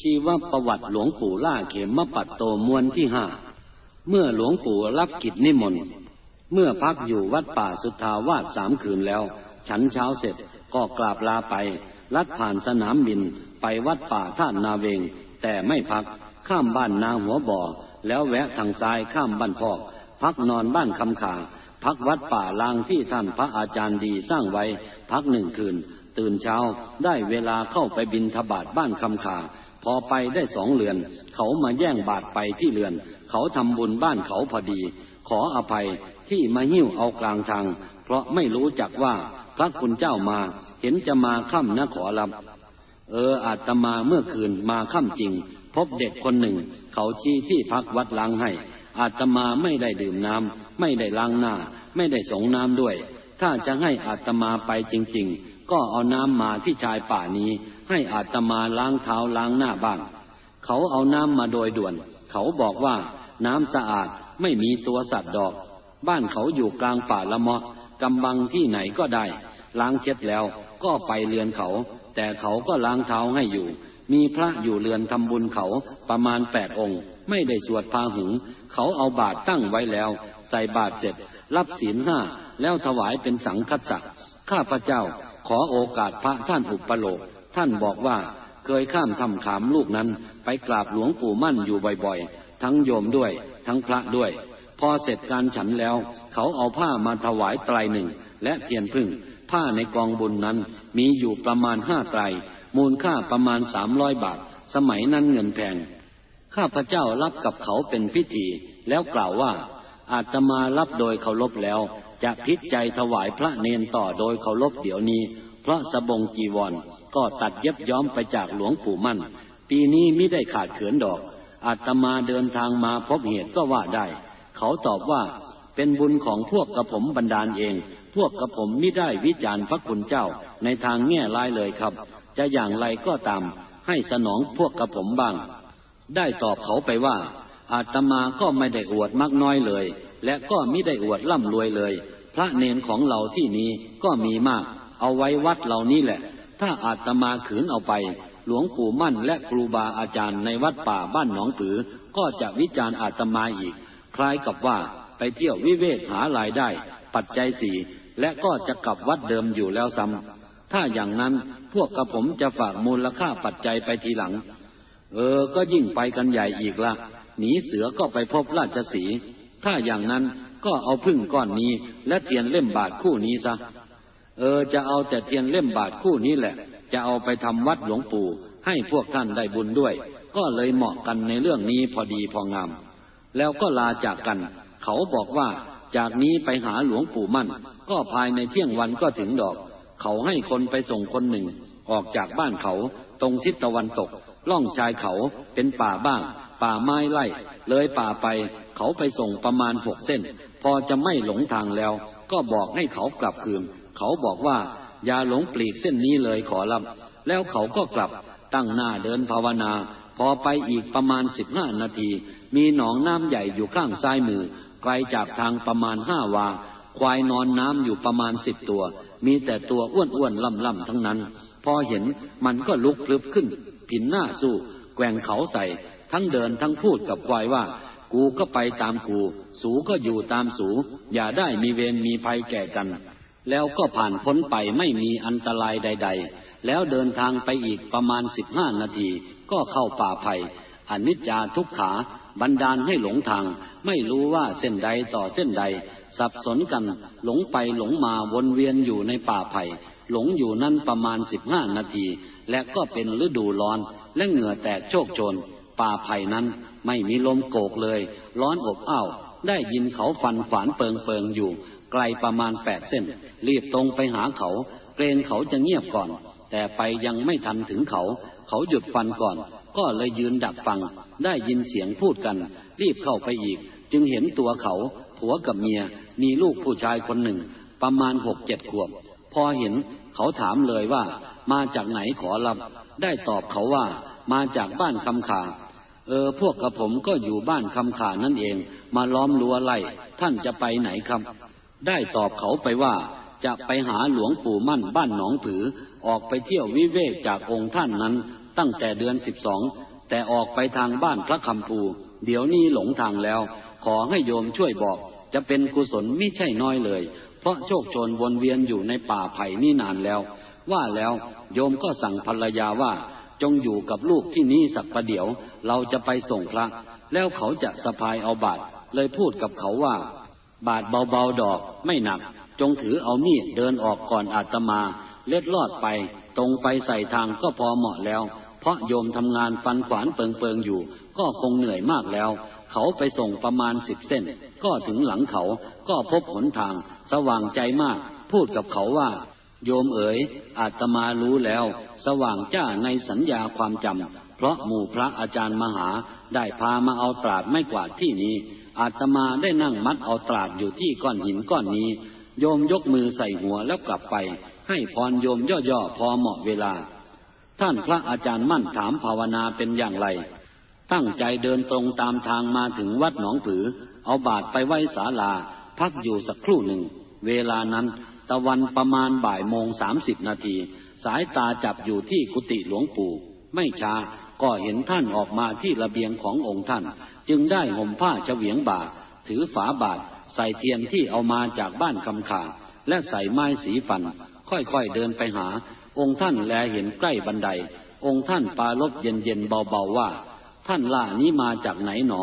ชีวประวัติหลวงปู่ล่าเขมมปัตโตมวนที่ห้า เมื่อหลวงปู่รับกิจนิมนต์ เมื่อพักอยู่วัดป่าสุทธาวาสสามคืนแล้ว ฉันเช้าเสร็จก็กราบลาไป ลัดผ่านสนามบินไปวัดป่าท่านนาเวง แต่ไม่พักข้ามบ้านนาหัวบ่อ แล้วแวะทางซ้ายข้ามบ้านพอก พักนอนบ้านคำขา พักวัดป่าลางที่ท่านพระอาจารย์ดีสร้างไว้ พักหนึ่งคืน ตื่นเช้าได้เวลาเข้าไปบินทบาทบ้านคำขา พอไปได้สองเรือน เขามาแย่งบาทไปที่เรือน เขาทำบุญบ้านเขาพอดี ขออภัยที่มาหิ้วเอากลางทาง เพราะไม่รู้จักว่าพระคุณเจ้ามา เห็นจะมาค่ำนะขอรับ เอออาตมาเมื่อคืนมาค่ำจริง พบเด็กคนหนึ่ง เขาชี้ที่พักวัดล้างให้ อาตมาไม่ได้ดื่มน้ำไม่ได้ล้างหน้า ไม่ได้สงน้ำด้วย ถ้าจะให้อาตมาไปจริง ๆ ก็เอาน้ำมาที่ชายป่านี้ ให้อาตมาล้างเท้าล้างหน้าบ้าง เขาเอาน้ำมาโดยด่วน เขาบอกว่าน้ำสะอาดไม่มีตัวสัตว์ดอก บ้านเขาอยู่กลางป่าละมะกำบังที่ไหนก็ได้ ล้างเช็ดแล้วก็ไปเรือนเขา แต่เขาก็ล้างเท้าให้อยู่ มีพระอยู่เรือนทำบุญเขาประมาณแปดองค์ ไม่ได้สวดพาหุง เขาเอาบาตรตั้งไว้แล้ว ใส่บาตรเสร็จ รับศีลห้าแล้วถวายเป็นสังฆสักข้าพระเจ้าขอโอกาสพระท่านอุปโลก ท่านบอกว่าเคยข้ามทำขามลูกนั้นไปกราบหลวงปู่มั่นอยู่บ่อยๆ ทั้งโยมด้วย ทั้งพระด้วย พอเสร็จการฉันแล้ว เขาเอาผ้ามาถวายไตรหนึ่ง และเทียนพึ่ง ผ้าในกองบุญนั้นมีอยู่ประมาณห้าไตร มูลค่าประมาณสามร้อยบาท สมัยนั้นเงินแพง ข้าพระเจ้ารับกับเขาเป็นพิธีแล้วกล่าวว่า อาตมารับโดยเคารพแล้ว จะพิจใจถวายพระเนนต่อโดยเคารพเดี๋ยวนี้ เพราะสบงจีวร ก็ตัดเย็บย้อมไปจากหลวงปู่มั่น ปีนี้ไม่ได้ขาดเขินดอก อาตมาเดินทางมาพบเหตุก็ว่าได้ เขาตอบว่าเป็นบุญของพวกกระผมบรรดาลเอง พวกกระผมไม่ได้วิจารณ์พระคุณเจ้าในทางแง่ร้ายเลยครับ จะอย่างไรก็ตาม ให้สนองพวกกระผมบ้าง ได้ตอบเขาไปว่า อาตมาก็ไม่ได้อวดมากน้อยเลย และก็ไม่ได้อวดร่ำรวยเลย พระเนนของเราที่นี้ก็มีมาก เอาไว้วัดเหล่านี้แหละ ถ้าอาตมาขืนเอาไป หลวงปู่มั่นและครูบาอาจารย์ในวัดป่าบ้านหนองผือ ก็จะวิจารณ์อาตมาอีก คล้ายกับว่าไปเที่ยววิเวกหารายได้ ปัจจัยสี่และก็จะกลับวัดเดิมอยู่แล้วซ้ำถ้าอย่างนั้นพวกกระผมจะฝากมูลค่าปัจจัยไปทีหลัง เออ ก็ยิ่งไปกันใหญ่อีกละหนีเสือก็ไปพบราชสี ถ้าอย่างนั้นก็เอาพึ่งก้อนนี้และเตียนเล่มบาทคู่นี้ซะ เออจะเอาแต่เทียนเล่มบาทคู่นี้แหละ จะเอาไปทำวัดหลวงปู่ให้พวกท่านได้บุญด้วย ก็เลยเหมาะกันในเรื่องนี้พอดีพองาม แล้วก็ลาจากกัน เขาบอกว่าจากนี้ไปหาหลวงปู่มั่น ก็ภายในเที่ยงวันก็ถึงดอก เขาให้คนไปส่งคนหนึ่ง ออกจากบ้านเขาตรงทิศตะวันตก ล่องชายเขาเป็นป่าบ้าง ป่าไม้ไล่ เลยป่าไป เขาไปส่งประมาณหกเส้น พอจะไม่หลงทางแล้ว ก็บอกให้เขากลับคืน เขาบอกว่าอย่าหลงปลีกเส้นนี้เลยขอรับแล้วเขาก็กลับตั้งหน้าเดินภาวนา พอไปอีกประมาณสิบห้านาที มีหนองน้ำใหญ่อยู่ข้างซ้ายมือ ไกลจากทางประมาณห้าวา ควายนอนน้ำอยู่ประมาณสิบตัว มีแต่ตัวอ้วนอ้วนล่ำล่ำทั้งนั้น พอเห็นมันก็ลุกคลึบขึ้น ผินหน้าสู้ แกว่งเขาใส่ ทั้งเดินทั้งพูดกับควายว่า กูก็ไปตามกู สูก็อยู่ตามสู อย่าได้มีเวรมีภัยแก่กัน แล้วก็ผ่านพ้นไปไม่มีอันตรายใด ๆ แล้วเดินทางไปอีกประมาณสิบห้านาที ก็เข้าป่าไผ่อนิจจาทุกขาบันดาลให้หลงทาง ไม่รู้ว่าเส้นใดต่อเส้นใด สับสนกัน หลงไปหลงมาวนเวียนอยู่ในป่าไผ่ หลงอยู่นั้นประมาณสิบห้านาที และก็เป็นฤดูร้อน และเหงื่อแตกโชกโชน ป่าไผ่นั้นไม่มีลมโกกเลย ร้อนอบอ้าว ได้ยินเขาฟันขวานเปิงเปิงอยู่ ไกลประมาณแปดเส้น รีบตรงไปหาเขา เกรงเขาจะเงียบก่อน แต่ไปยังไม่ทันถึงเขา เขาหยุดฟันก่อน ก็เลยยืนดักฟัง ได้ยินเสียงพูดกัน รีบเข้าไปอีก จึงเห็นตัวเขา ผัวกับเมีย มีลูกผู้ชายคนหนึ่ง ประมาณหกเจ็ดขวบ พอเห็นเขาถามเลยว่า มาจากไหนขอรับ ได้ตอบเขาว่า มาจากบ้านคำขาเออพวกกระผมก็อยู่บ้านคำขานั่นเอง มาล้อมรั้วไล่ท่านจะไปไหนครับ ได้ตอบเขาไปว่าจะไปหาหลวงปู่มั่นบ้านหนองผือ ออกไปเที่ยววิเวกจากองค์ท่านนั้น ตั้งแต่เดือนสิบสองแต่ออกไปทางบ้านพระคำปู เดี๋ยวนี้หลงทางแล้ว ขอให้โยมช่วยบอก จะเป็นกุศลไม่ใช่น้อยเลย เพราะโชคโชนวนเวียนอยู่ในป่าไผ่นี่นานแล้ว ว่าแล้วโยมก็สั่งภรรยาว่า จงอยู่กับลูกที่นี่สักประเดี๋ยว เราจะไปส่งพระ แล้วเขาจะสะพายเอาบาตรเลยพูดกับเขาว่า บาทเบาๆดอกไม่หนัก จงถือเอามีดเดินออกก่อนอาตมา เล็ดลอดไป ตรงไปใส่ทางก็พอเหมาะแล้ว เพราะโยมทำงานฟันขวานเปิงๆอยู่ ก็คงเหนื่อยมากแล้ว เขาไปส่งประมาณสิบเส้น ก็ถึงหลังเขาก็พบหนทาง สว่างใจมาก พูดกับเขาว่า โยมเอ๋ยอาตมารู้แล้ว สว่างจ้าในสัญญาความจำเพราะหมู่พระอาจารย์มหาได้พามาเอาตราดไม่กวาดที่นี้ อาตมาได้นั่งมัดเอาตราดอยู่ที่ก้อนหินก้อนนี้ โยมยกมือใส่หัวแล้วกลับไป ให้พรโยมย่อๆพอเหมาะเวลา ท่านพระอาจารย์มั่นถามภาวนาเป็นอย่างไร ตั้งใจเดินตรงตามทางมาถึงวัดหนองผือ เอาบาทไปไว้ศาลา พักอยู่สักครู่หนึ่ง เวลานั้น ตะวันประมาณบ่ายโมงสามสิบนาที สายตาจับอยู่ที่กุฏิหลวงปู่ ไม่ช้าก็เห็นท่านออกมาที่ระเบียงขององค์ท่าน จึงได้ห่มผ้าเฉวียงบาถือฝาบาท ใส่เทียนที่เอามาจากบ้านคำขาและใส่ไม้สีฟัน ค่อยๆเดินไปหา องค์ท่านแลเห็นใกล้บันได องค์ท่านปาลบเย็นๆเบาๆว่า ท่านล่านี้มาจากไหนหนอ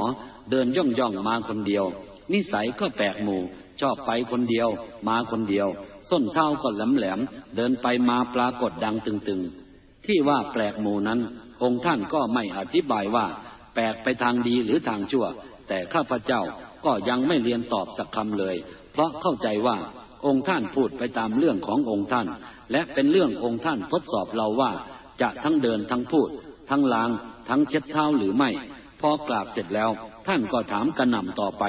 เดินย่องย่องมาคนเดียว นิสัยก็แปลกหมู่ ชอบไปคนเดียว มาคนเดียว ส้นเท้าก็แหลมแหลมเดินไปมาปรากฏดังตึงๆ ที่ว่าแปลกหมู่นั้น องค์ท่านก็ไม่อธิบายว่า แปลกไปทางดีหรือทางชั่ว แต่ข้าพเจ้าก็ยังไม่เรียนตอบสักคำเลย เพราะเข้าใจว่าองค์ท่านพูดไปตามเรื่องขององค์ท่าน และเป็นเรื่ององค์ท่านทดสอบเราว่า จะทั้งเดินทั้งพูด ทั้งล้าง ทั้งเช็ดเท้าหรือไม่ พอกราบเสร็จแล้ว ท่านก็ถามกระหน่ำต่อไป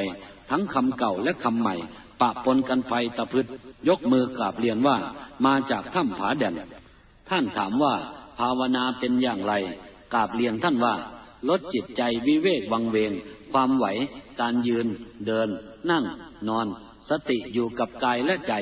ทั้งคำเก่าและคำใหม่ ปะปนกันไปตะพึดยกมือกราบเรียนว่า มาจากถ้ำผาแด่นท่านถามว่า ภาวนาเป็นอย่างไร กราบเรียนท่านว่า ลดจิตใจวิเวกวังเวง ความไหว การยืน เดิน นั่ง นอน สติอยู่กับกายและใจ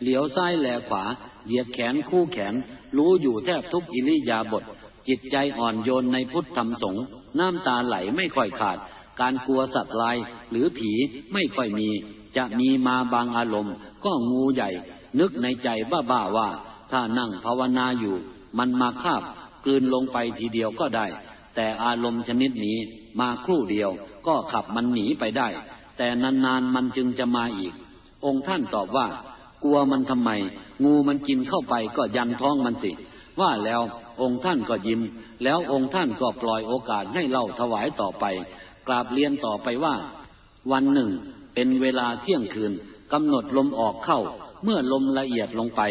เหลียวซ้ายแลขวา เหยียดแขนคู่แขน รู้อยู่แทบทุกอิริยาบถจิตใจอ่อนโยนในพุทธธรรมสงฆ์น้ำตาไหลไม่ค่อยขาด การกลัวสัตว์ลายหรือผีไม่ค่อยมี จะมีมาบางอารมณ์ ก็งูใหญ่ นึกในใจบ้าๆว่า ถ้านั่งภาวนาอยู่ มันมาคาบกลืนลงไปทีเดียวก็ได้ แต่อารมณ์ชนิดนี้มาครู่เดียวก็ขับมันหนีไปได้ แต่นานๆมันจึงจะมาอีก องค์ท่านตอบว่า กลัวมันทำไม งูมันกินเข้าไปก็ยันท้องมันสิ ว่าแล้วองค์ท่านก็ยิ้ม แล้วองค์ท่านก็ปล่อยโอกาสให้เล่าถวายต่อไป กราบเรียนต่อไปว่า วันหนึ่ง เป็นเวลาเที่ยงคืนกำหนดลมออกเข้า เมื่อลมละเอียดลงไป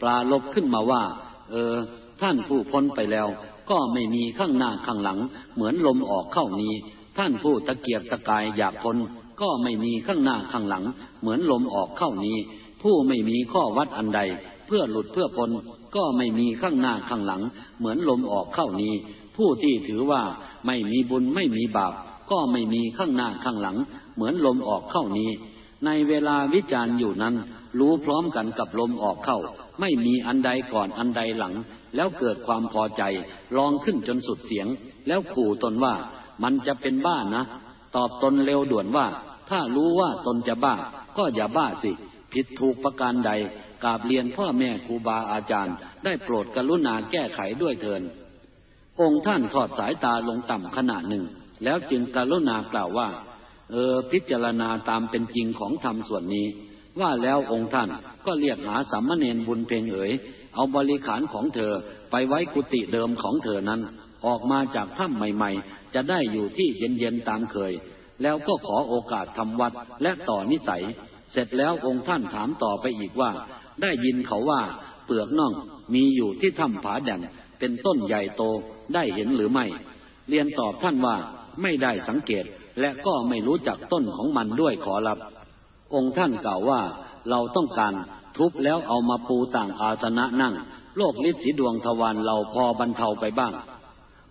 ปลาลบขึ้นมาว่า เออ ท่านผู้พ้นไปแล้ว ก็ไม่มีข้างหน้าข้างหลัง เหมือนลมออกเข้านี้ท่านผู้ตะเกียบตะกายอยากพ้นก็ไม่มีข้างหน้าข้างหลัง เหมือนลมออกเข้านี้ ผู้ไม่มีข้อวัดอันใด เพื่อหลุดเพื่อพ้นก็ไม่มีข้างหน้าข้างหลัง เหมือนลมออกเข้านี้ ผู้ที่ถือว่าไม่มีบุญไม่มีบาป ก็ไม่มีข้างหน้าข้างหลัง เหมือนลมออกเข้านี้ ในเวลาวิจารณ์อยู่นั้น รู้พร้อมกันกับลมออกเข้า ไม่มีอันใดก่อนอันใดหลัง แล้วเกิดความพอใจลองขึ้นจนสุดเสียง แล้วขู่ตนว่ามันจะเป็นบ้านะ ตอบตนเร็วด่วนว่า ถ้ารู้ว่าตนจะบ้า ก็อย่าบ้าสิ ผิดถูกประการใดกราบเรียนพ่อแม่ครูบาอาจารย์ ได้โปรดกรุณาแก้ไขด้วยเถินองค์ท่านทอดสายตาลงต่ำขณะหนึ่ง แล้วจึงกรุณากล่าวว่า เออพิจารณาตามเป็นจริงของธรรมส่วนนี้ ว่าแล้วองค์ท่านก็เรียกหาสามเณรบุญเพ็งเอ๋ย เอาบริขารของเธอไปไว้กุฏิเดิมของเธอนั้น ออกมาจากถ้ำใหม่ๆ จะได้อยู่ที่เย็นๆตามเคย แล้วก็ขอโอกาสทำวัดและต่อนิสัย เสร็จแล้วองค์ท่านถามต่อไปอีกว่า ได้ยินเขาว่าเปลือกน่องมีอยู่ที่ถ้ำผาแดนเป็นต้นใหญ่โตได้เห็นหรือไม่ เรียนตอบท่านว่าไม่ได้สังเกตและก็ไม่รู้จักต้นของมันด้วยขอรับ องค์ท่านกล่าวว่าเราต้องการ ทุบแล้วเอามาปูต่างอาสนะนั่ง โลกฤทธิ์สีดวงทวารเราพอบรรเทาไปบ้าง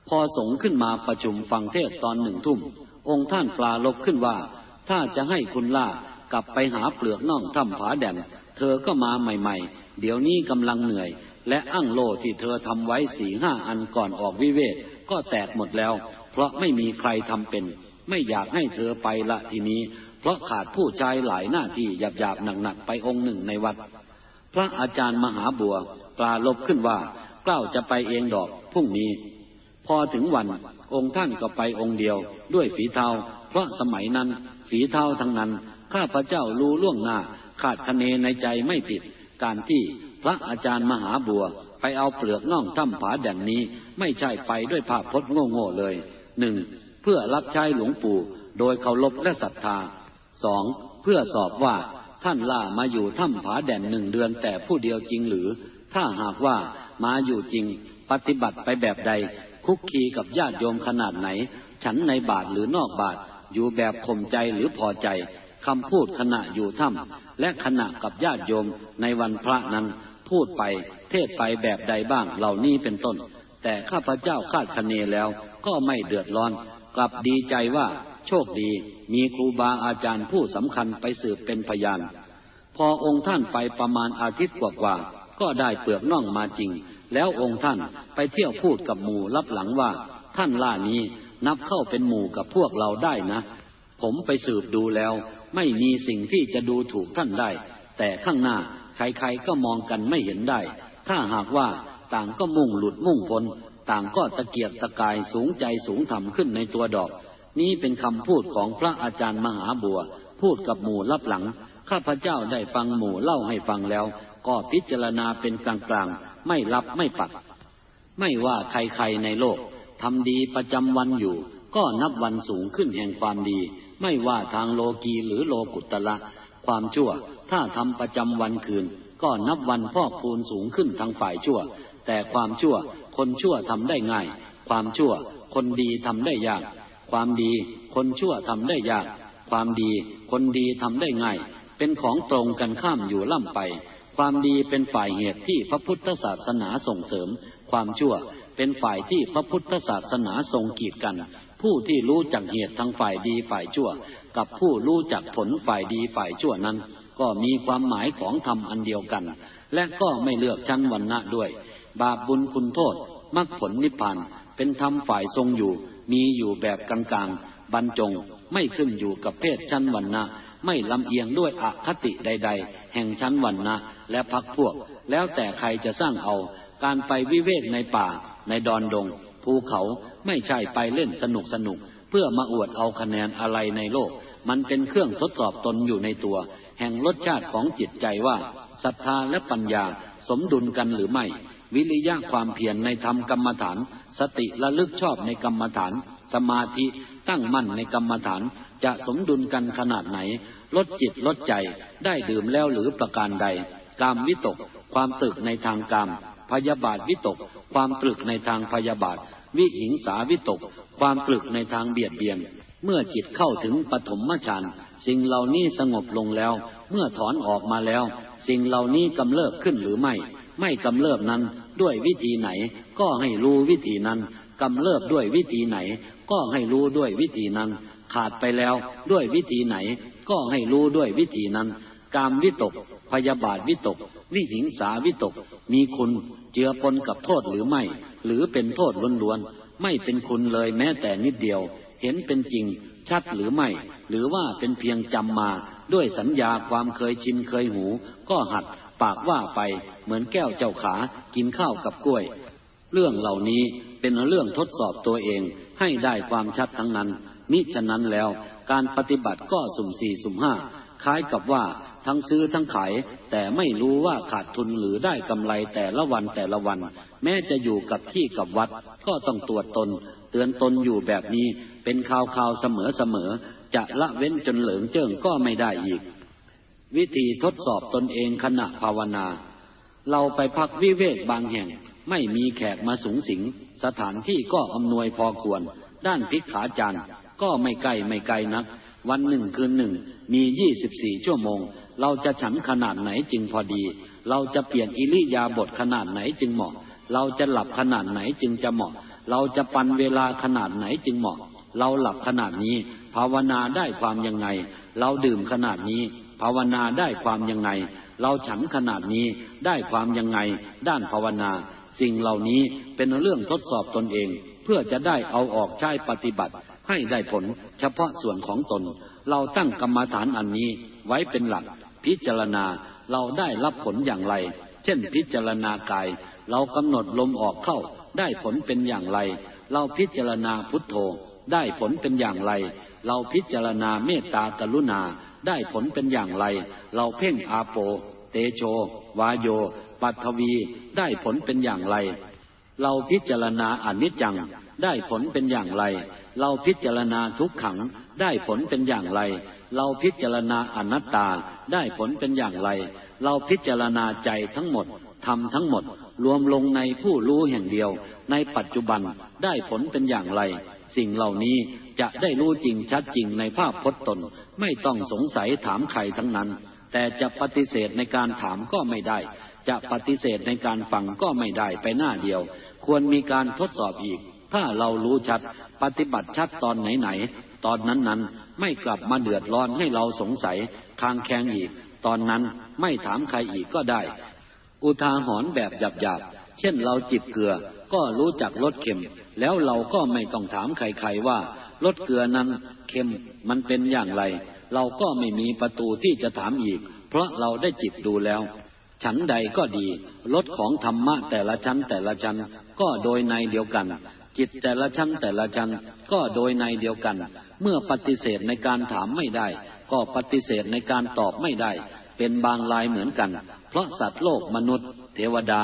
พอสงขึ้นมาประชุมฟังเทศตอนหนึ่งทุ่ม องค์ท่านปลาลบขึ้นว่า ถ้าจะให้คุณล่ากลับไปหาเปลือกน่องถ้ำผาแดนเธอก็มาใหม่ๆ เดี๋ยวนี้กำลังเหนื่อย และอั้งโลที่เธอทำไว้สี่ห้าอันก่อนออกวิเวกก็แตกหมดแล้ว เพราะไม่มีใครทำเป็น ไม่อยากให้เธอไปละทีนี้ เพราะขาดผู้ชายหลายหน้าที่หยาบๆหนักๆไปองค์หนึ่งในวัด พระอาจารย์มหาบัวปลาลบขึ้นว่าเกล้าจะไปเองดอกพรุ่งนี้ พอถึงวันองค์ท่านก็ไปองค์เดียว ด้วยฝีเท้าเพราะสมัยนั้นฝีเท้าทั้งนั้น ข้าพระเจ้ารู้ล่วงหน้า ขาดคะเนในใจไม่ผิด การที่พระอาจารย์มหาบัวไปเอาเปลือกน่องถ้ำผาแด่นนี้ไม่ใช่ไปด้วยภาพพจน์โง่ๆเลยหนึ่งเพื่อรับใช้หลวงปู่โดยเคารพและศรัทธา สองเพื่อสอบว่าท่านล่ามาอยู่ถ้ำผาแด่นหนึ่งเดือนแต่ผู้เดียวจริงหรือ ถ้าหากว่ามาอยู่จริง ปฏิบัติไปแบบใด คุกคีกับญาติโยมขนาดไหน ฉันในบาทหรือนอกบาท อยู่แบบข่มใจหรือพอใจคำพูดขณะอยู่ถ้ำและขณะกับญาติโยมในวันพระนั้น พูดไปเทศไปแบบใดบ้างเหล่านี้เป็นต้น แต่ข้าพเจ้าคาดคะเนแล้วก็ไม่เดือดร้อนกลับดีใจว่า โชคดีมีครูบาอาจารย์ผู้สำคัญไปสืบเป็นพยาน พอองค์ท่านไปประมาณอาทิตย์กว่าๆก็ได้เปลือกน่องมาจริง แล้วองค์ท่านไปเที่ยวพูดกับหมู่รับหลังว่า ท่านล่านี้นับเข้าเป็นหมู่กับพวกเราได้นะ ผมไปสืบดูแล้ว ไม่มีสิ่งที่จะดูถูกท่านได้ แต่ข้างหน้าใครๆก็มองกันไม่เห็นได้ ถ้าหากว่าต่างก็มุ่งหลุดมุ่งพ้นต่างก็ตะเกียกตะกายสูงใจสูงธรรมขึ้นในตัวดอก นี้เป็นคำพูดของพระอาจารย์มหาบัว พูดกับหมู่รับหลัง ข้าพเจ้าได้ฟังหมู่เล่าให้ฟังแล้ว ก็พิจารณาเป็นกลางๆ ไม่รับไม่ปัด ไม่ว่าใครๆในโลกทำดีประจำวันอยู่ ก็นับวันสูงขึ้นแห่งความดี ไม่ว่าทางโลกีหรือโลกุตละ ความชั่ว ถ้าทำประจำวันคืน ก็นับวันพอกพูนสูงขึ้นทางฝ่ายชั่ว แต่ความชั่ว คนชั่วทำได้ง่าย ความชั่ว คนดีทำได้ยาก ความดี คนชั่วทำได้ยาก ความดี คนดีทำได้ง่าย เป็นของตรงกันข้ามอยู่ล่ำไป ความดีเป็นฝ่ายเหตุที่พระพุทธศาสนาส่งเสริม ความชั่วเป็นฝ่ายที่พระพุทธศาสนาทรงกีดกัน ผู้ที่รู้จักเหตุทางฝ่ายดีฝ่ายชั่ว กับผู้รู้จักผลฝ่ายดีฝ่ายชั่วนั้น ก็มีความหมายของธรรมอันเดียวกัน และก็ไม่เลือกชั้นวรรณะด้วย บาปบุญคุณโทษมรรคผลนิพพานเป็นธรรมฝ่ายทรงอยู่ มีอยู่แบบกลางๆบรรจง ไม่ขึ้นอยู่กับเพศชั้นวรรณะไม่ลำเอียงด้วยอคติใด ๆ แห่งชั้นวรรณะและพักพวก แล้วแต่ใครจะสร้างเอา การไปวิเวกในป่า ในดอนดง ภูเขาไม่ใช่ไปเล่นสนุกสนุก เพื่อมาอวดเอาคะแนนอะไรในโลก มันเป็นเครื่องทดสอบตนอยู่ในตัว แห่งรสชาติของจิตใจว่าศรัทธาและปัญญาสมดุลกันหรือไม่ วิริยะความเพียรในธรรมกรรมฐาน สติระลึกชอบในกรรมฐาน สมาธิตั้งมั่นในกรรมฐาน จะสมดุลกันขนาดไหน ลดจิตลดใจได้ดื่มแล้วหรือประการใด กามวิตก ความตึกในทางกาม พยาบาทวิตก ความตรึกในทางพยาบาท วิหิงสาวิตก ความตรึกในทางเบียดเบียน เมื่อจิตเข้าถึงปฐมฌานสิ่งเหล่านี้สงบลงแล้ว เมื่อถอนออกมาแล้ว สิ่งเหล่านี้กำเริบขึ้นหรือไม่ ไม่กำเริบนั้นด้วยวิธีไหน ก็ให้รู้วิธีนั้นกำเริบด้วยวิธีไหน ก็ให้รู้ด้วยวิธีนั้น ขาดไปแล้วด้วยวิธีไหน ก็ให้รู้ด้วยวิธีนั้น กามวิตก พยาบาทวิตก วิหิงสาวิตก มีคุณเจือปนกับโทษหรือไม่ หรือเป็นโทษล้วนๆไม่เป็นคุณเลยแม้แต่นิดเดียว เห็นเป็นจริง ชัดหรือไม่ หรือว่าเป็นเพียงจำมา ด้วยสัญญาความเคยชินเคยหู ก็หัดปากว่าไปเหมือนแก้วเจ้าขา กินข้าวกับกล้วย เรื่องเหล่านี้เป็นเรื่องทดสอบตัวเองให้ได้ความชัดทั้งนั้น มิฉะนั้นแล้ว การปฏิบัติก็สุ่มสี่สุ่มห้าคล้ายกับว่าทั้งซื้อทั้งขาย แต่ไม่รู้ว่าขาดทุนหรือได้กำไรแต่ละวันแต่ละวัน แม้จะอยู่กับที่กับวัด ก็ต้องตรวจตน เตือนตนอยู่แบบนี้ เป็นข่าวข่าวเสมอเสมอ จะละเว้นจนเหลืองเจิงก็ไม่ได้อีก วิธีทดสอบตนเองขณะภาวนา เราไปพักวิเวกบางแห่ง ไม่มีแขกมาสูงสิง สถานที่ก็อำนวยพอควร ด้านพิกขาจารย์ก็ไม่ไกล้ไม่ไกลนัก วันหนึ่งคืนหนึ่ง มียี่สิบสี่ชั่วโมง เราจะฉันขนาดไหนจึงพอดี เราจะเปลี่ยนอิริยาบถขนาดไหนจึงเหมาะ เราจะหลับขนาดไหนจึงจะเหมาะ เราจะปันเวลาขนาดไหนจึงเหมาะ เราหลับขนาดนี้ ภาวนาได้ความยังไง เราดื่มขนาดนี้ ภาวนาได้ความยังไง เราฉันขนาดนี้ได้ความยังไง ด้านภาวนา สิ่งเหล่านี้เป็นเรื่องทดสอบตนเอง เพื่อจะได้เอาออกใช้ปฏิบัติ ให้ได้ผลเฉพาะส่วนของตน เราตั้งกรรมฐานอันนี้ไว้เป็นหลัก พิจารณาเราได้รับผลอย่างไร เช่นพิจารณากาย เรากำหนดลมออกเข้า ได้ผลเป็นอย่างไร เราพิจารณาพุทโธ ได้ผลเป็นอย่างไร เราพิจารณาเมตตากรุณา ได้ผลเป็นอย่างไร เราเพ่งอาโป เตโช วาโย ปัทวีได้ผลเป็นอย่างไร เราพิจารณาอนิจจังได้ผลเป็นอย่างไร เราพิจารณาทุกขังได้ผลเป็นอย่างไร เราพิจารณาอนัตตาได้ผลเป็นอย่างไร เราพิจารณาใจทั้งหมดทำทั้งหมด รวมลงในผู้รู้แห่งเดียว ในปัจจุบันได้ผลเป็นอย่างไร สิ่งเหล่านี้จะได้รู้จริงชัดจริงในภาพพจน์ตน ไม่ต้องสงสัยถามใครทั้งนั้น แต่จะปฏิเสธในการถามก็ไม่ได้ จะปฏิเสธในการฟังก็ไม่ได้ไปหน้าเดียว ควรมีการทดสอบอีก ถ้าเรารู้ชัด ปฏิบัติชัดตอนไหนๆตอนนั้นๆ ไม่กลับมาเดือดร้อนให้เราสงสัยคางแคงอีก ตอนนั้นไม่ถามใครอีกก็ได้ อุทาหรณ์แบบหยาบๆ เช่นเราจิบเกลือก็รู้จักรสเค็ม แล้วเราก็ไม่ต้องถามใครๆว่ารสเกลือนั้นเค็มมันเป็นอย่างไร เราก็ไม่มีประตูที่จะถามอีก เพราะเราได้จิบดูแล้ว ชั้นใดก็ดีรสของธรรมะแต่ละชั้นแต่ละชั้นก็โดยในเดียวกัน จิตแต่ละชั้นแต่ละชั้นก็โดยในเดียวกัน เมื่อปฏิเสธในการถามไม่ได้ ก็ปฏิเสธในการตอบไม่ได้ เป็นบางลายเหมือนกัน เพราะสัตว์โลกมนุษย์ เทวดา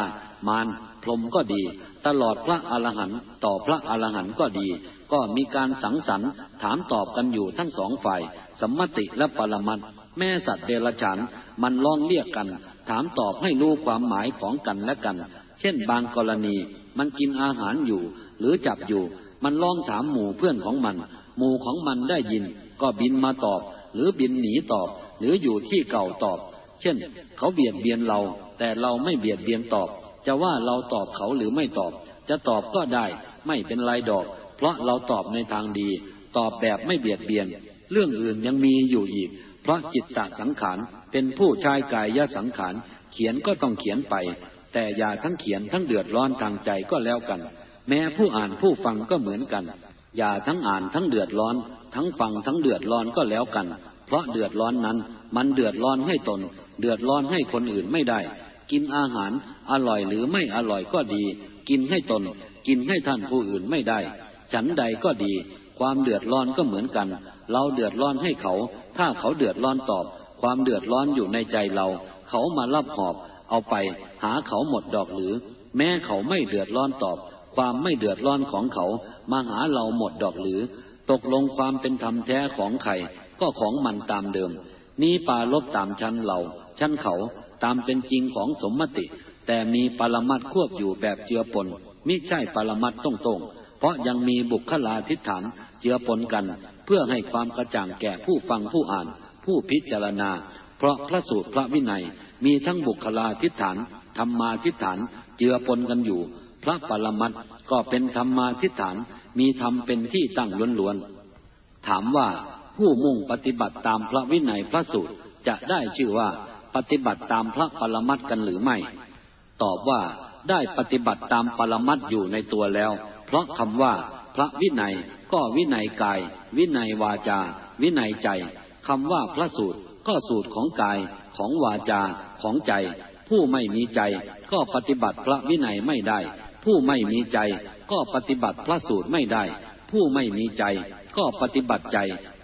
มารพรหมก็ดี ตลอดพระอรหันต์ต่อพระอรหันต์ก็ดี ก็มีการสังสรรค์ถามตอบกันอยู่ทั้งสองฝ่าย สมมติและปรมัตแม่สัตว์เดรัจฉานมันลองเรียกกัน ถามตอบให้รู้ความหมายของกันและกัน เช่นบางกรณี มันกินอาหารอยู่ หรือจับอยู่ มันลองถามหมู่เพื่อนของมัน หมู่ของมันได้ยิน ก็บินมาตอบ หรือบินหนีตอบ หรืออยู่ที่เก่าตอบ เช่น เขาเบียดเบียนเรา แต่เราไม่เบียดเบียนตอบ จะว่าเราตอบเขาหรือไม่ตอบ จะตอบก็ได้ ไม่เป็นไรดอก เพราะเราตอบในทางดี ตอบแบบไม่เบียดเบียน เรื่องอื่นยังมีอยู่อีก เพราะจิตตสังขาร เป็นผู้ชายกายยสังขาร เขียนก็ต้องเขียนไป แต่อย่าทั้งเขียนทั้งเดือดร้อนทางใจก็แล้วกัน แม้ผู้อ่านผู้ฟังก็เหมือนกัน อย่าทั้งอ่านทั้งเดือดร้อน ทั้งฟังทั้งเดือดร้อนก็แล้วกัน เพราะเดือดร้อนนั้น มันเดือดร้อนให้ตน เดือดร้อนให้คนอื่นไม่ได้ กินอาหารอร่อยหรือไม่อร่อยก็ดี กินให้ตน กินให้ท่านผู้อื่นไม่ได้ ฉันใดก็ดี ความเดือดร้อนก็เหมือนกัน เราเดือดร้อนให้เขา ถ้าเขาเดือดร้อนตอบ ความเดือดร้อนอยู่ในใจเรา เขามารับหอบ เอาไป หาเขาหมดดอกหรือ แม้เขาไม่เดือดร้อนตอบ ความไม่เดือดร้อนของเขา มาหาเราหมดดอกหรือ ตกลงความเป็นธรรมแท้ของใครก็ของมันตามเดิม นี้ปาลบตามชั้นเราชั้นเขาตามเป็นจริงของสมมติ แต่มีปรมัดควบอยู่แบบเจือปนมิใช่ปรมัดตรงๆ เพราะยังมีบุคลาทิฏฐานเจือปนกัน เพื่อให้ความกระจ่างแก่ผู้ฟังผู้อ่าน ผู้พิจารณา เพราะพระสูตรพระวินัยมีทั้งบุคลาทิฏฐานธรรมาทิฏฐานเจือปนกันอยู่ พระปรมัตก็เป็นธรรมาทิฏฐานมีธรรมเป็นที่ตั้งล้วนๆถามว่าผู้มุ่งปฏิบัติตามพระวินัยพระสูตรจะได้ชื่อว่าปฏิบัติตามพระปรมัตกันหรือไม่ ตอบว่าได้ปฏิบัติตามปรมัตอยู่ในตัวแล้ว เพราะคำว่าพระวินัยก็วินัยกาย วินัยวาจา วินัยใจ คำว่าพระสูตรก็สูตรของกายของวาจาของใจ ผู้ไม่มีใจก็ปฏิบัติพระวินัยไม่ได้ ผู้ไม่มีใจก็ปฏิบัติพระสูตรไม่ได้ ผู้ไม่มีใจก็ปฏิบัติใจ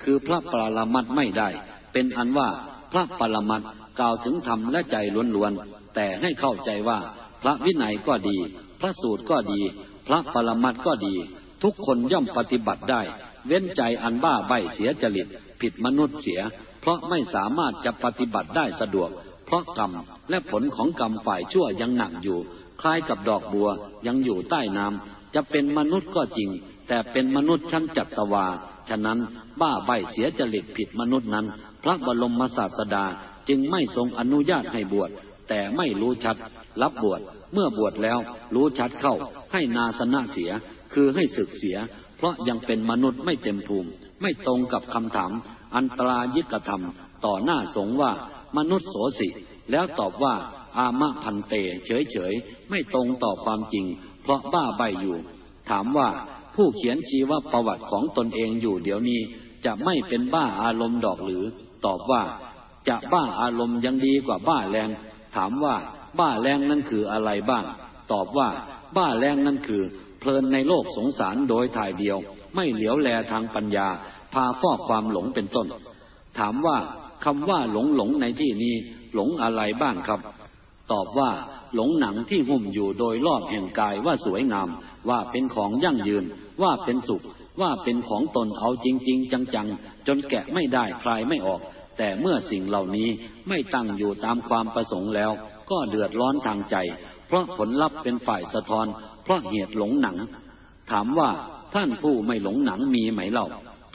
คือพระปรมัตไม่ได้ เป็นอันว่าพระปรมัตกล่าวถึงธรรมและใจล้วนๆแต่ให้เข้าใจว่าพระวินัยก็ดี พระสูตรก็ดี พระปรมัตก็ดี ทุกคนย่อมปฏิบัติได้ เว้นใจอันบ้าใบเสียจริตผิดมนุษย์เสีย เพราะไม่สามารถจะปฏิบัติได้สะดวก เพราะกรรมและผลของกรรมฝ่ายชั่วยังหนักอยู่ คล้ายกับดอกบัวยังอยู่ใต้น้ำจะเป็นมนุษย์ก็จริง แต่เป็นมนุษย์ชั้นจัตวา ฉะนั้นบ้าใบเสียจริตผิดมนุษย์นั้น พระบรมศาสดาจึงไม่ทรงอนุญาตให้บวชแต่ไม่รู้ชัด รับบวชเมื่อบวชแล้วรู้ชัดเข้าให้นาสนะเสีย คือให้ศึกเสีย ราะยังเป็นมนุษย์ไม่เต็มภูมิ ไม่ตรงกับคำถาม อันตรายิกธรรม ต่อหน้าสงว่ามนุษย์โสสิ แล้วตอบว่า อามะพันเต เฉยๆไม่ตรงต่อความจริง เพราะบ้าใบอยู่ ถามว่าผู้เขียนชีวประวัติของตนเองอยู่เดี๋ยวนี้ จะไม่เป็นบ้าอารมณ์ดอกหรือ ตอบว่า จะบ้าอารมณ์ยังดีกว่าบ้าแรง ถามว่า บ้าแรงนั่นคืออะไรบ้าง ตอบว่า บ้าแรงนั่นคือ เพลินในโลกสงสารโดยถ่ายเดียว ไม่เหลียวแลทางปัญญา พาฟอกความหลงเป็นต้น ถามว่าคำว่าหลงหลงในที่นี้หลงอะไรบ้างครับ ตอบว่าหลงหนังที่หุ้มอยู่โดยรอบแห่งกายว่าสวยงาม ว่าเป็นของยั่งยืน ว่าเป็นสุข ว่าเป็นของตนเอาจริง ๆ จังๆ จนแกะไม่ได้คลายไม่ออก แต่เมื่อสิ่งเหล่านี้ไม่ตั้งอยู่ตามความประสงค์แล้ว ก็เดือดร้อนทางใจ เพราะผลลัพธ์เป็นฝ่ายสะท้อน เพราะเหตุหลงหนัง ถามว่าท่านผู้ไม่หลงหนังมีไหมเล่า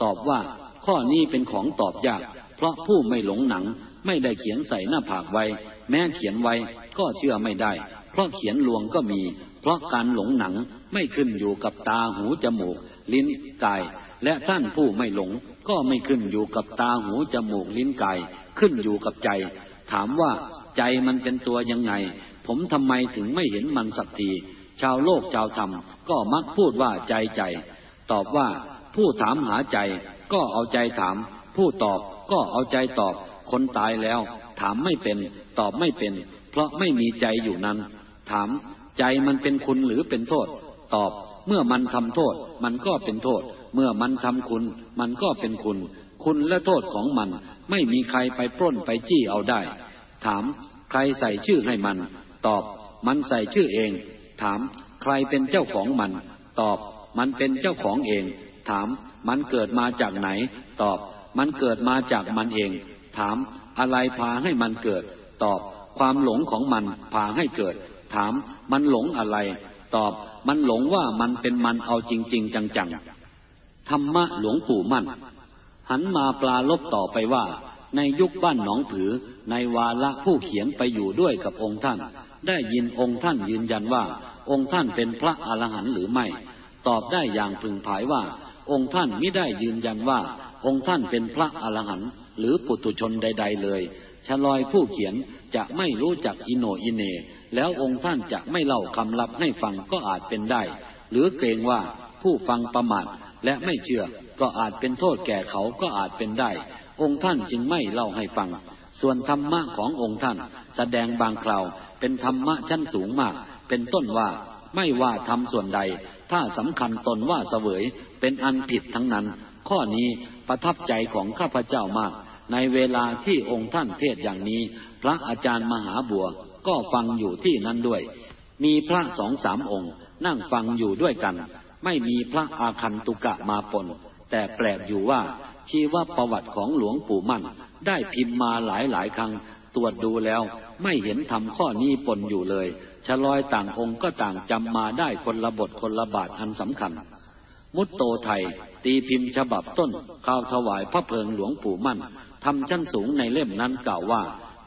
ตอบว่า ข้อนี้เป็นของตอบยาก เพราะผู้ไม่หลงหนังไม่ได้เขียนใส่หน้าผากไว้ แม้เขียนไว้ก็เชื่อไม่ได้ เพราะเขียนลวงก็มี เพราะการหลงหนังไม่ขึ้นอยู่กับตาหูจมูก ลิ้นกาย และท่านผู้ไม่หลง ก็ไม่ขึ้นอยู่กับตาหูจมูกลิ้นกาย ขึ้นอยู่กับใจ ถามว่าใจมันเป็นตัวยังไง ผมทำไมถึงไม่เห็นมันสักที ชาวโลกชาวธรรมก็มักพูดว่าใจใจ ตอบว่าผู้ถามหาใจ ก็เอาใจถาม ผู้ตอบก็เอาใจตอบ คนตายแล้ว ถามไม่เป็น ตอบไม่เป็น เพราะไม่มีใจอยู่นั้น ถามใจมันเป็นคุณหรือเป็นโทษ ตอบเมื่อมันทำโทษ มันก็เป็นโทษ เมื่อมันทำคุณ มันก็เป็นคุณ คุณและโทษของมัน ไม่มีใครไปปล้นไปจี้เอาได้ ถาม ใครใส่ชื่อให้มัน ตอบ มันใส่ชื่อเอง ถามใครเป็นเจ้าของมัน ตอบมันเป็นเจ้าของเอง ถามมันเกิดมาจากไหน ตอบมันเกิดมาจากมันเอง ถามอะไรพาให้มันเกิด ตอบความหลงของมันพาให้เกิด ถามมันหลงอะไร ตอบมันหลงว่ามันเป็นมันเอาจริง ๆ จังๆธรรมะหลวงปู่มั่น หันมาปลาลบต่อไปว่า ในยุคบ้านหนองผือในวาระผู้เขียนไปอยู่ด้วยกับองค์ท่าน ได้ยินองค์ท่านยืนยันว่า องค์ท่านเป็นพระอรหันต์หรือไม่ ตอบได้อย่างพึงผายว่า องค์ท่านไม่ได้ยืนยันว่า องค์ท่านเป็นพระอรหันต์หรือปุตุชนใด ๆ เลยชลอยผู้เขียนจะไม่รู้จักอิโนอิเน แล้วองค์ท่านจะไม่เล่าคำลับให้ฟังก็อาจเป็นได้ หรือเกรงว่าผู้ฟังประมาทและไม่เชื่อก็อาจเป็นโทษแก่เขาก็อาจเป็นได้ องค์ท่านจึงไม่เล่าให้ฟัง ส่วนธรรมะขององค์ท่านแสดงบางคราว เป็นธรรมะชั้นสูงมาก เป็นต้นว่าไม่ว่าทำส่วนใด ถ้าสำคัญตนว่าเสวยเป็นอันผิดทั้งนั้น ข้อนี้ประทับใจของข้าพเจ้ามาก ในเวลาที่องค์ท่านเทศอย่างนี้ พระอาจารย์มหาบัวก็ฟังอยู่ที่นั้นด้วย มีพระสองสามองค์ นั่งฟังอยู่ด้วยกัน ไม่มีพระอาคันตุกะมาปน แต่แปลกอยู่ว่าชีวประวัติของหลวงปู่มั่น ได้พิมพ์มาหลายหลายครั้ง ตรวจดูแล้ว ไม่เห็นทำข้อนี้ปนอยู่เลยชะลอยต่างองค์ก็ต่างจำมาได้คนละบทคนละบาทอันสำคัญ มุตโตไทย ตีพิมพ์ฉบับต้นข่าวถวายพระเพลิงหลวงปู่มั่นทำชั้นสูงในเล่มนั้นกล่าวว่า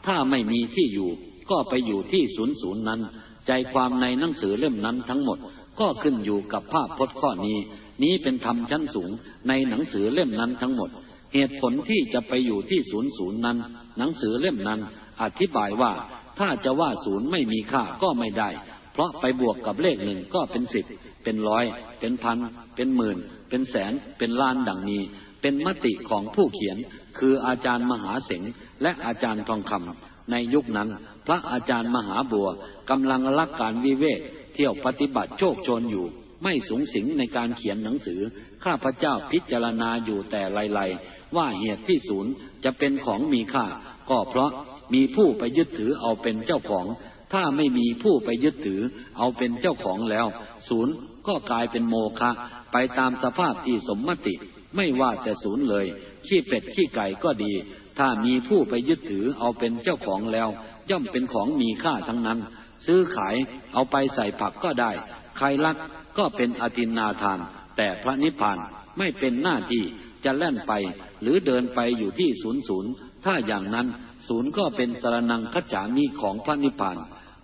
ถ้าไม่มีที่อยู่ ก็ไปอยู่ที่ศูนย์ศูนย์นั้น ใจความในหนังสือเล่มนั้นทั้งหมด ก็ขึ้นอยู่กับภาพพจน์ข้อนี้ นี้เป็นธรรมชั้นสูงในหนังสือเล่มนั้นทั้งหมด เหตุผลที่จะไปอยู่ที่ศูนย์ศูนย์นั้น หนังสือเล่มนั้น อธิบายว่าถ้าจะว่าศูนย์ไม่มีค่าก็ไม่ได้ เพราะไปบวกกับเลขหนึ่งก็เป็นสิบเป็นร้อย เป็นพัน เป็นหมื่น เป็นแสน เป็นล้านดังนี้ เป็นมติของผู้เขียน คืออาจารย์มหาเสงและอาจารย์ทองคำในยุคนั้น พระอาจารย์มหาบัวกำลังรักการวิเวกเที่ยวปฏิบัติโชคชนอยู่ ไม่สูงสิงในการเขียนหนังสือ ข้าพเจ้าพิจารณาอยู่แต่ไลๆ ว่าเหตุที่ศูนย์จะเป็นของมีค่า ก็เพราะมีผู้ไปยึดถือเอาเป็นเจ้าของ ถ้าไม่มีผู้ไปยึดถือเอาเป็นเจ้าของแล้ว ศูนย์ก็กลายเป็นโมฆะไปตามสภาพที่สมมติ ไม่ว่าแต่ศูนย์เลย ขี้เป็ดขี้ไก่ก็ดี ถ้ามีผู้ไปยึดถือเอาเป็นเจ้าของแล้ว ย่อมเป็นของมีค่าทั้งนั้น ซื้อขายเอาไปใส่ผักก็ได้ ใครรักก็เป็นอธินาทาน แต่พระนิพพานไม่เป็นหน้าที่ จะแล่นไป หรือเดินไปอยู่ที่ศูนย์ศูนย์ถ้าอย่างนั้นศูนย์ก็เป็นสรนังคัจฉามีของพระนิพพาน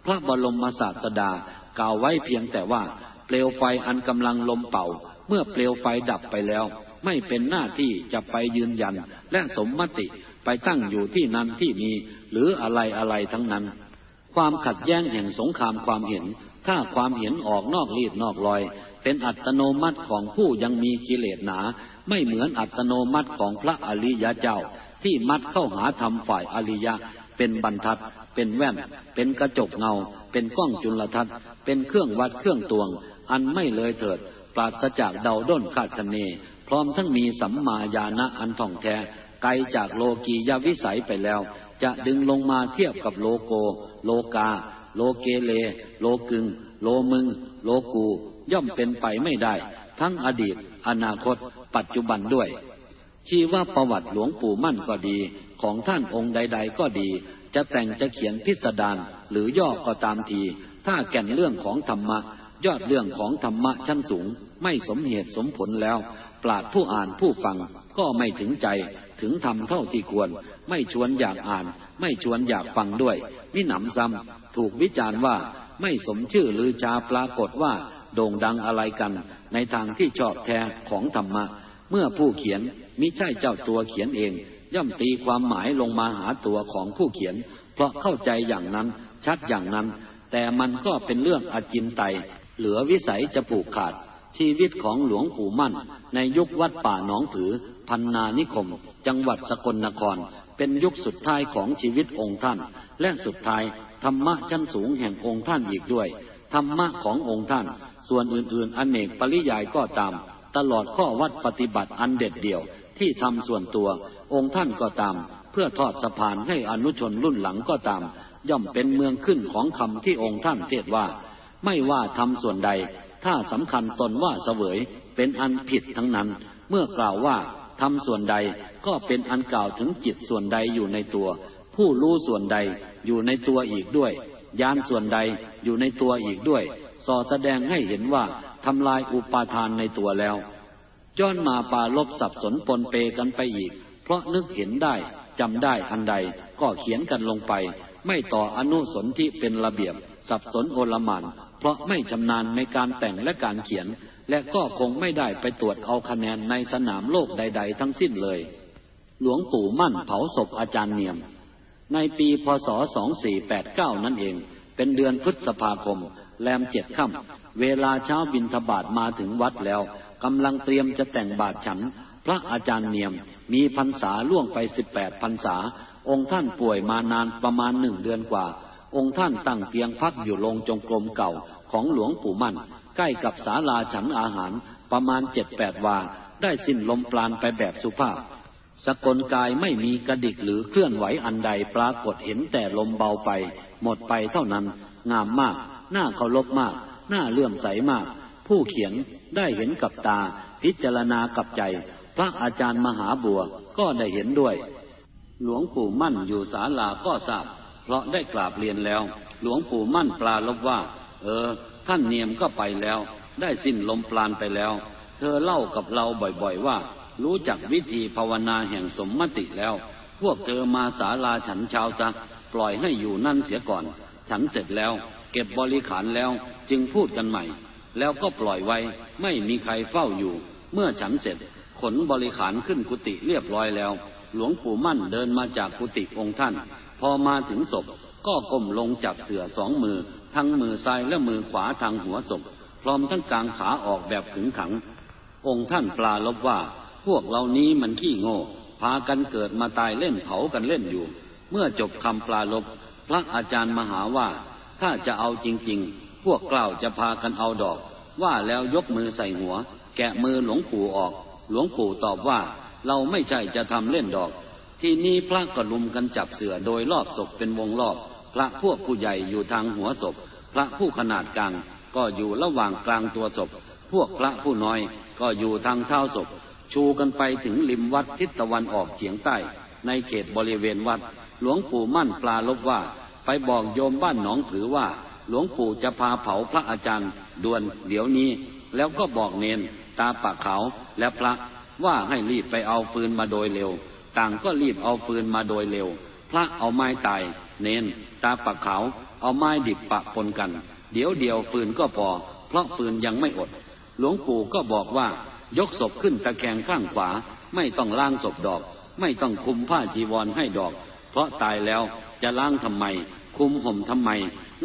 พระบรมศาสดากล่าวไว้เพียงแต่ว่า เปลวไฟอันกำลังลมเป่า เมื่อเปลวไฟดับไปแล้ว ไม่เป็นหน้าที่จะไปยืนยัน และสมมติไปไปตั้งอยู่ที่นั้นที่มีหรืออะไรอะไรทั้งนั้น ความขัดแย้งแห่งสงครามความเห็น ถ้าความเห็นออกนอกลีดนอกลอย เป็นอัตโนมัติของผู้ยังมีกิเลสหนา ไม่เหมือนอัตโนมัติของพระอริยเจ้า ที่มัดเข้าหาธรรมฝ่ายอริยะ เป็นบรรทัด เป็นแว่น เป็นกระจกเงา เป็นกล้องจุลทรรศน์เป็นเครื่องวัดเครื่องตวง อันไม่เลยเถิด ปราศจากเดาด้นคาดคะเน พร้อมทั้งมีสัมมาญาณะอันท่องแท้ไกลจากโลกียวิสัยไปแล้ว จะดึงลงมาเทียบกับโลโก โลกา โลเกเล โลกึง โลมึง โลกู ย่อมเป็นไปไม่ได้ ทั้งอดีต อนาคต ปัจจุบันด้วย ชีวประวัติหลวงปู่มั่นก็ดี ของท่านองค์ใด ๆ ก็ดี จะแต่งจะเขียนพิสดารหรือย่อก็ตามที ถ้าแก่นเรื่องของธรรมะ ยอดเรื่องของธรรมะชั้นสูง ไม่สมเหตุสมผลแล้ว ปราดผู้อ่านผู้ฟังก็ไม่ถึงใจถึงทำเท่าที่ควร ไม่ชวนอยากอ่าน ไม่ชวนอยากฟังด้วยนี่หนำซ้ำถูกวิจารณ์ว่าไม่สมชื่อหรือชาปรากฏว่า โด่งดังอะไรกัน ในทางที่ชอบแท้ของธรรมะ เมื่อผู้เขียนมิใช่เจ้าตัวเขียนเอง ย่อมตีความหมายลงมาหาตัวของผู้เขียน เพราะเข้าใจอย่างนั้นชัดอย่างนั้น แต่มันก็เป็นเรื่องอจินไต เหลือวิสัยจะผูกขาด ชีวิตของหลวงปู่มั่น ในยุควัดป่าหนองถือ พันนานิคม จังหวัดสกลนคร เป็นยุคสุดท้ายของชีวิตองค์ท่าน และสุดท้ายธรรมะชั้นสูงแห่งองค์ท่านอีกด้วยธรรมะขององค์ท่าน ส่วนอื่นๆ อเนกปริยายก็ตาม ตลอดข้อวัดปฏิบัติอันเด็ดเดี่ยวที่ทำส่วนตัว องค์ท่านก็ตาม เพื่อทอดสะพานให้อนุชนรุ่นหลังก็ตาม ย่อมเป็นเมืองขึ้นของคำที่องค์ท่านเทศว่า ไม่ว่าทำส่วนใด ถ้าสำคัญตนว่าเสวย เป็นอันผิดทั้งนั้น เมื่อกล่าวว่าทำส่วนใดก็เป็นอันกล่าวถึงจิตส่วนใดอยู่ในตัว ผู้รู้ส่วนใดอยู่ในตัวอีกด้วย ยานส่วนใดอยู่ในตัวอีกด้วย สอแสดงให้เห็นว่าทำลายอุปาทานในตัวแล้วย้อนมาปาลบสับสนปนเปกันไปอีก เพราะนึกเห็นได้จำได้อันใดก็เขียนกันลงไป ไม่ต่ออนุสนธิเป็นระเบียบ สับสนโอลมานเพราะไม่ชำนาญในการแต่งและการเขียน และก็คงไม่ได้ไปตรวจเอาคะแนนในสนามโลกใด ๆ ทั้งสิ้นเลย หลวงปู่มั่นเผาศพอาจารย์เนียม ในปีพศ 2489 นั่นเอง เป็นเดือนพฤษภาคม แรมเจ็ดค่ำเวลาเช้าบินทบาทมาถึงวัดแล้วกำลังเตรียมจะแต่งบาทฉัน พระอาจารย์เนียม มีพรรษาล่วงไปสิบแปดพรรษา องค์ท่านป่วยมานานประมาณหนึ่งเดือนกว่า องค์ท่านตั้งเตียงพักอยู่โรงจงกรมเก่าของหลวงปู่มั่น ใกล้กับศาลาฉันอาหารประมาณเจ็ดแปดวา ได้สิ้นลมปราณไปแบบสุภาพสกลกายไม่มีกระดิกหรือเคลื่อนไหวอันใดปรากฏเห็นแต่ลมเบาไป หมดไปเท่านั้น งามมาก น่าเคารพมาก น่าเลื่อมใสมาก ผู้เขียนได้เห็นกับตา พิจารณากับใจ พระอาจารย์มหาบัวก็ได้เห็นด้วย หลวงปู่มั่นอยู่ศาลาก็ทราบ เพราะได้กราบเรียนแล้ว หลวงปู่มั่นปลาลบว่า เออ ท่านเนียมก็ไปแล้ว ได้สิ้นลมปราณไปแล้ว เธอเล่ากับเราบ่อยๆว่า รู้จักวิธีภาวนาแห่งสมมติแล้ว พวกเธอมาศาลาฉันเช้าซะปล่อยให้อยู่นั่นเสียก่อน ฉันเสร็จแล้ว เก็บบริขารแล้วจึงพูดกันใหม่ แล้วก็ปล่อยไว้ไม่มีใครเฝ้าอยู่ เมื่อฉันเสร็จ ขนบริขารขึ้นกุฏิเรียบร้อยแล้ว หลวงปู่มั่นเดินมาจากกุฏิองค์ท่าน พอมาถึงศพก็ก้มลงจับเสือสองมือ ทั้งมือซ้ายและมือขวาทางหัวศพ พร้อมทั้งกลางขาออกแบบขึงขัง องค์ท่านปลาลบว่า พวกเหล่านี้มันขี้โง่ พากันเกิดมาตายเล่นเผากันเล่นอยู่ เมื่อจบคำปลาลบ พระอาจารย์มหาว่า ถ้าจะเอาจริง ๆ พวกกล่าวจะพากันเอาดอก ว่าแล้วยกมือใส่หัว แกะมือหลวงปู่ออก หลวงปู่ตอบว่าเราไม่ใช่จะทำเล่นดอก ที่นี้พระก็ลุมกันจับเสือโดยรอบศพเป็นวงรอบ พระพวกผู้ใหญ่อยู่ทางหัวศพ พระผู้ขนาดกลาง ก็อยู่ระหว่างกลางตัวศพ พวกพระผู้น้อยก็อยู่ทางเท้าศพ ชูกันไปถึงริมวัดทิศตะวันออกเฉียงใต้ ในเขตบริเวณวัด หลวงปู่มั่นปลาลบว่า ไปบอกโยมบ้านหนองถือว่า หลวงปู่จะพาเผาพระอาจารย์ด่วนเดี๋ยวนี้ แล้วก็บอกเนนตาปากเขาและพระว่าให้รีบไปเอาฟืนมาโดยเร็ว ต่างก็รีบเอาฟืนมาโดยเร็ว พระเอาไม้ตายเนนตาปากเขาเอาไม้ดิบปะปนกัน เดี๋ยวเดียวฟืนก็พอ เพราะฟืนยังไม่อด หลวงปู่ก็บอกว่ายกศพขึ้นตะแคงข้างขวา ไม่ต้องล่างศพดอก ไม่ต้องคุมผ้าจีวรให้ดอก เพราะตายแล้วจะล้างทำไม คุมห่มทำไม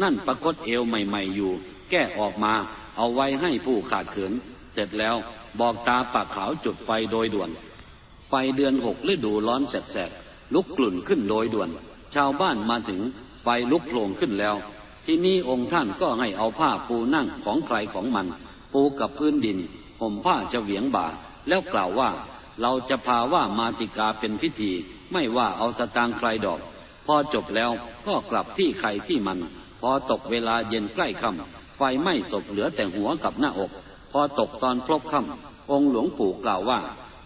นั่นประคตเอวใหม่ ๆอยู่ แก้ออกมา เอาไว้ให้ผู้ขาดเขิน เสร็จแล้วบอกตาปากขาวจุดไฟโดยด่วน ไฟเดือนหกฤดูร้อนแสกๆ ลุกกลุ่นขึ้นโดยด่วน ชาวบ้านมาถึงไฟลุกโผล่ขึ้นแล้ว ที่นี้องค์ท่านก็ให้เอาผ้าปูนั่งของใครของมัน ปูกับพื้นดินห่มผ้าเฉวียงบ่า แล้วกล่าวว่า เราจะพาว่ามาติกาเป็นพิธี ไม่ว่าเอาสตางค์ใครดอก พอจบแล้วก็กลับที่ใครที่มัน พอตกเวลาเย็นใกล้ค่ำไฟไหม้ศพเหลือแต่หัวกับหน้าอก พอตกตอนพลบค่ำองค์หลวงปู่กล่าวว่า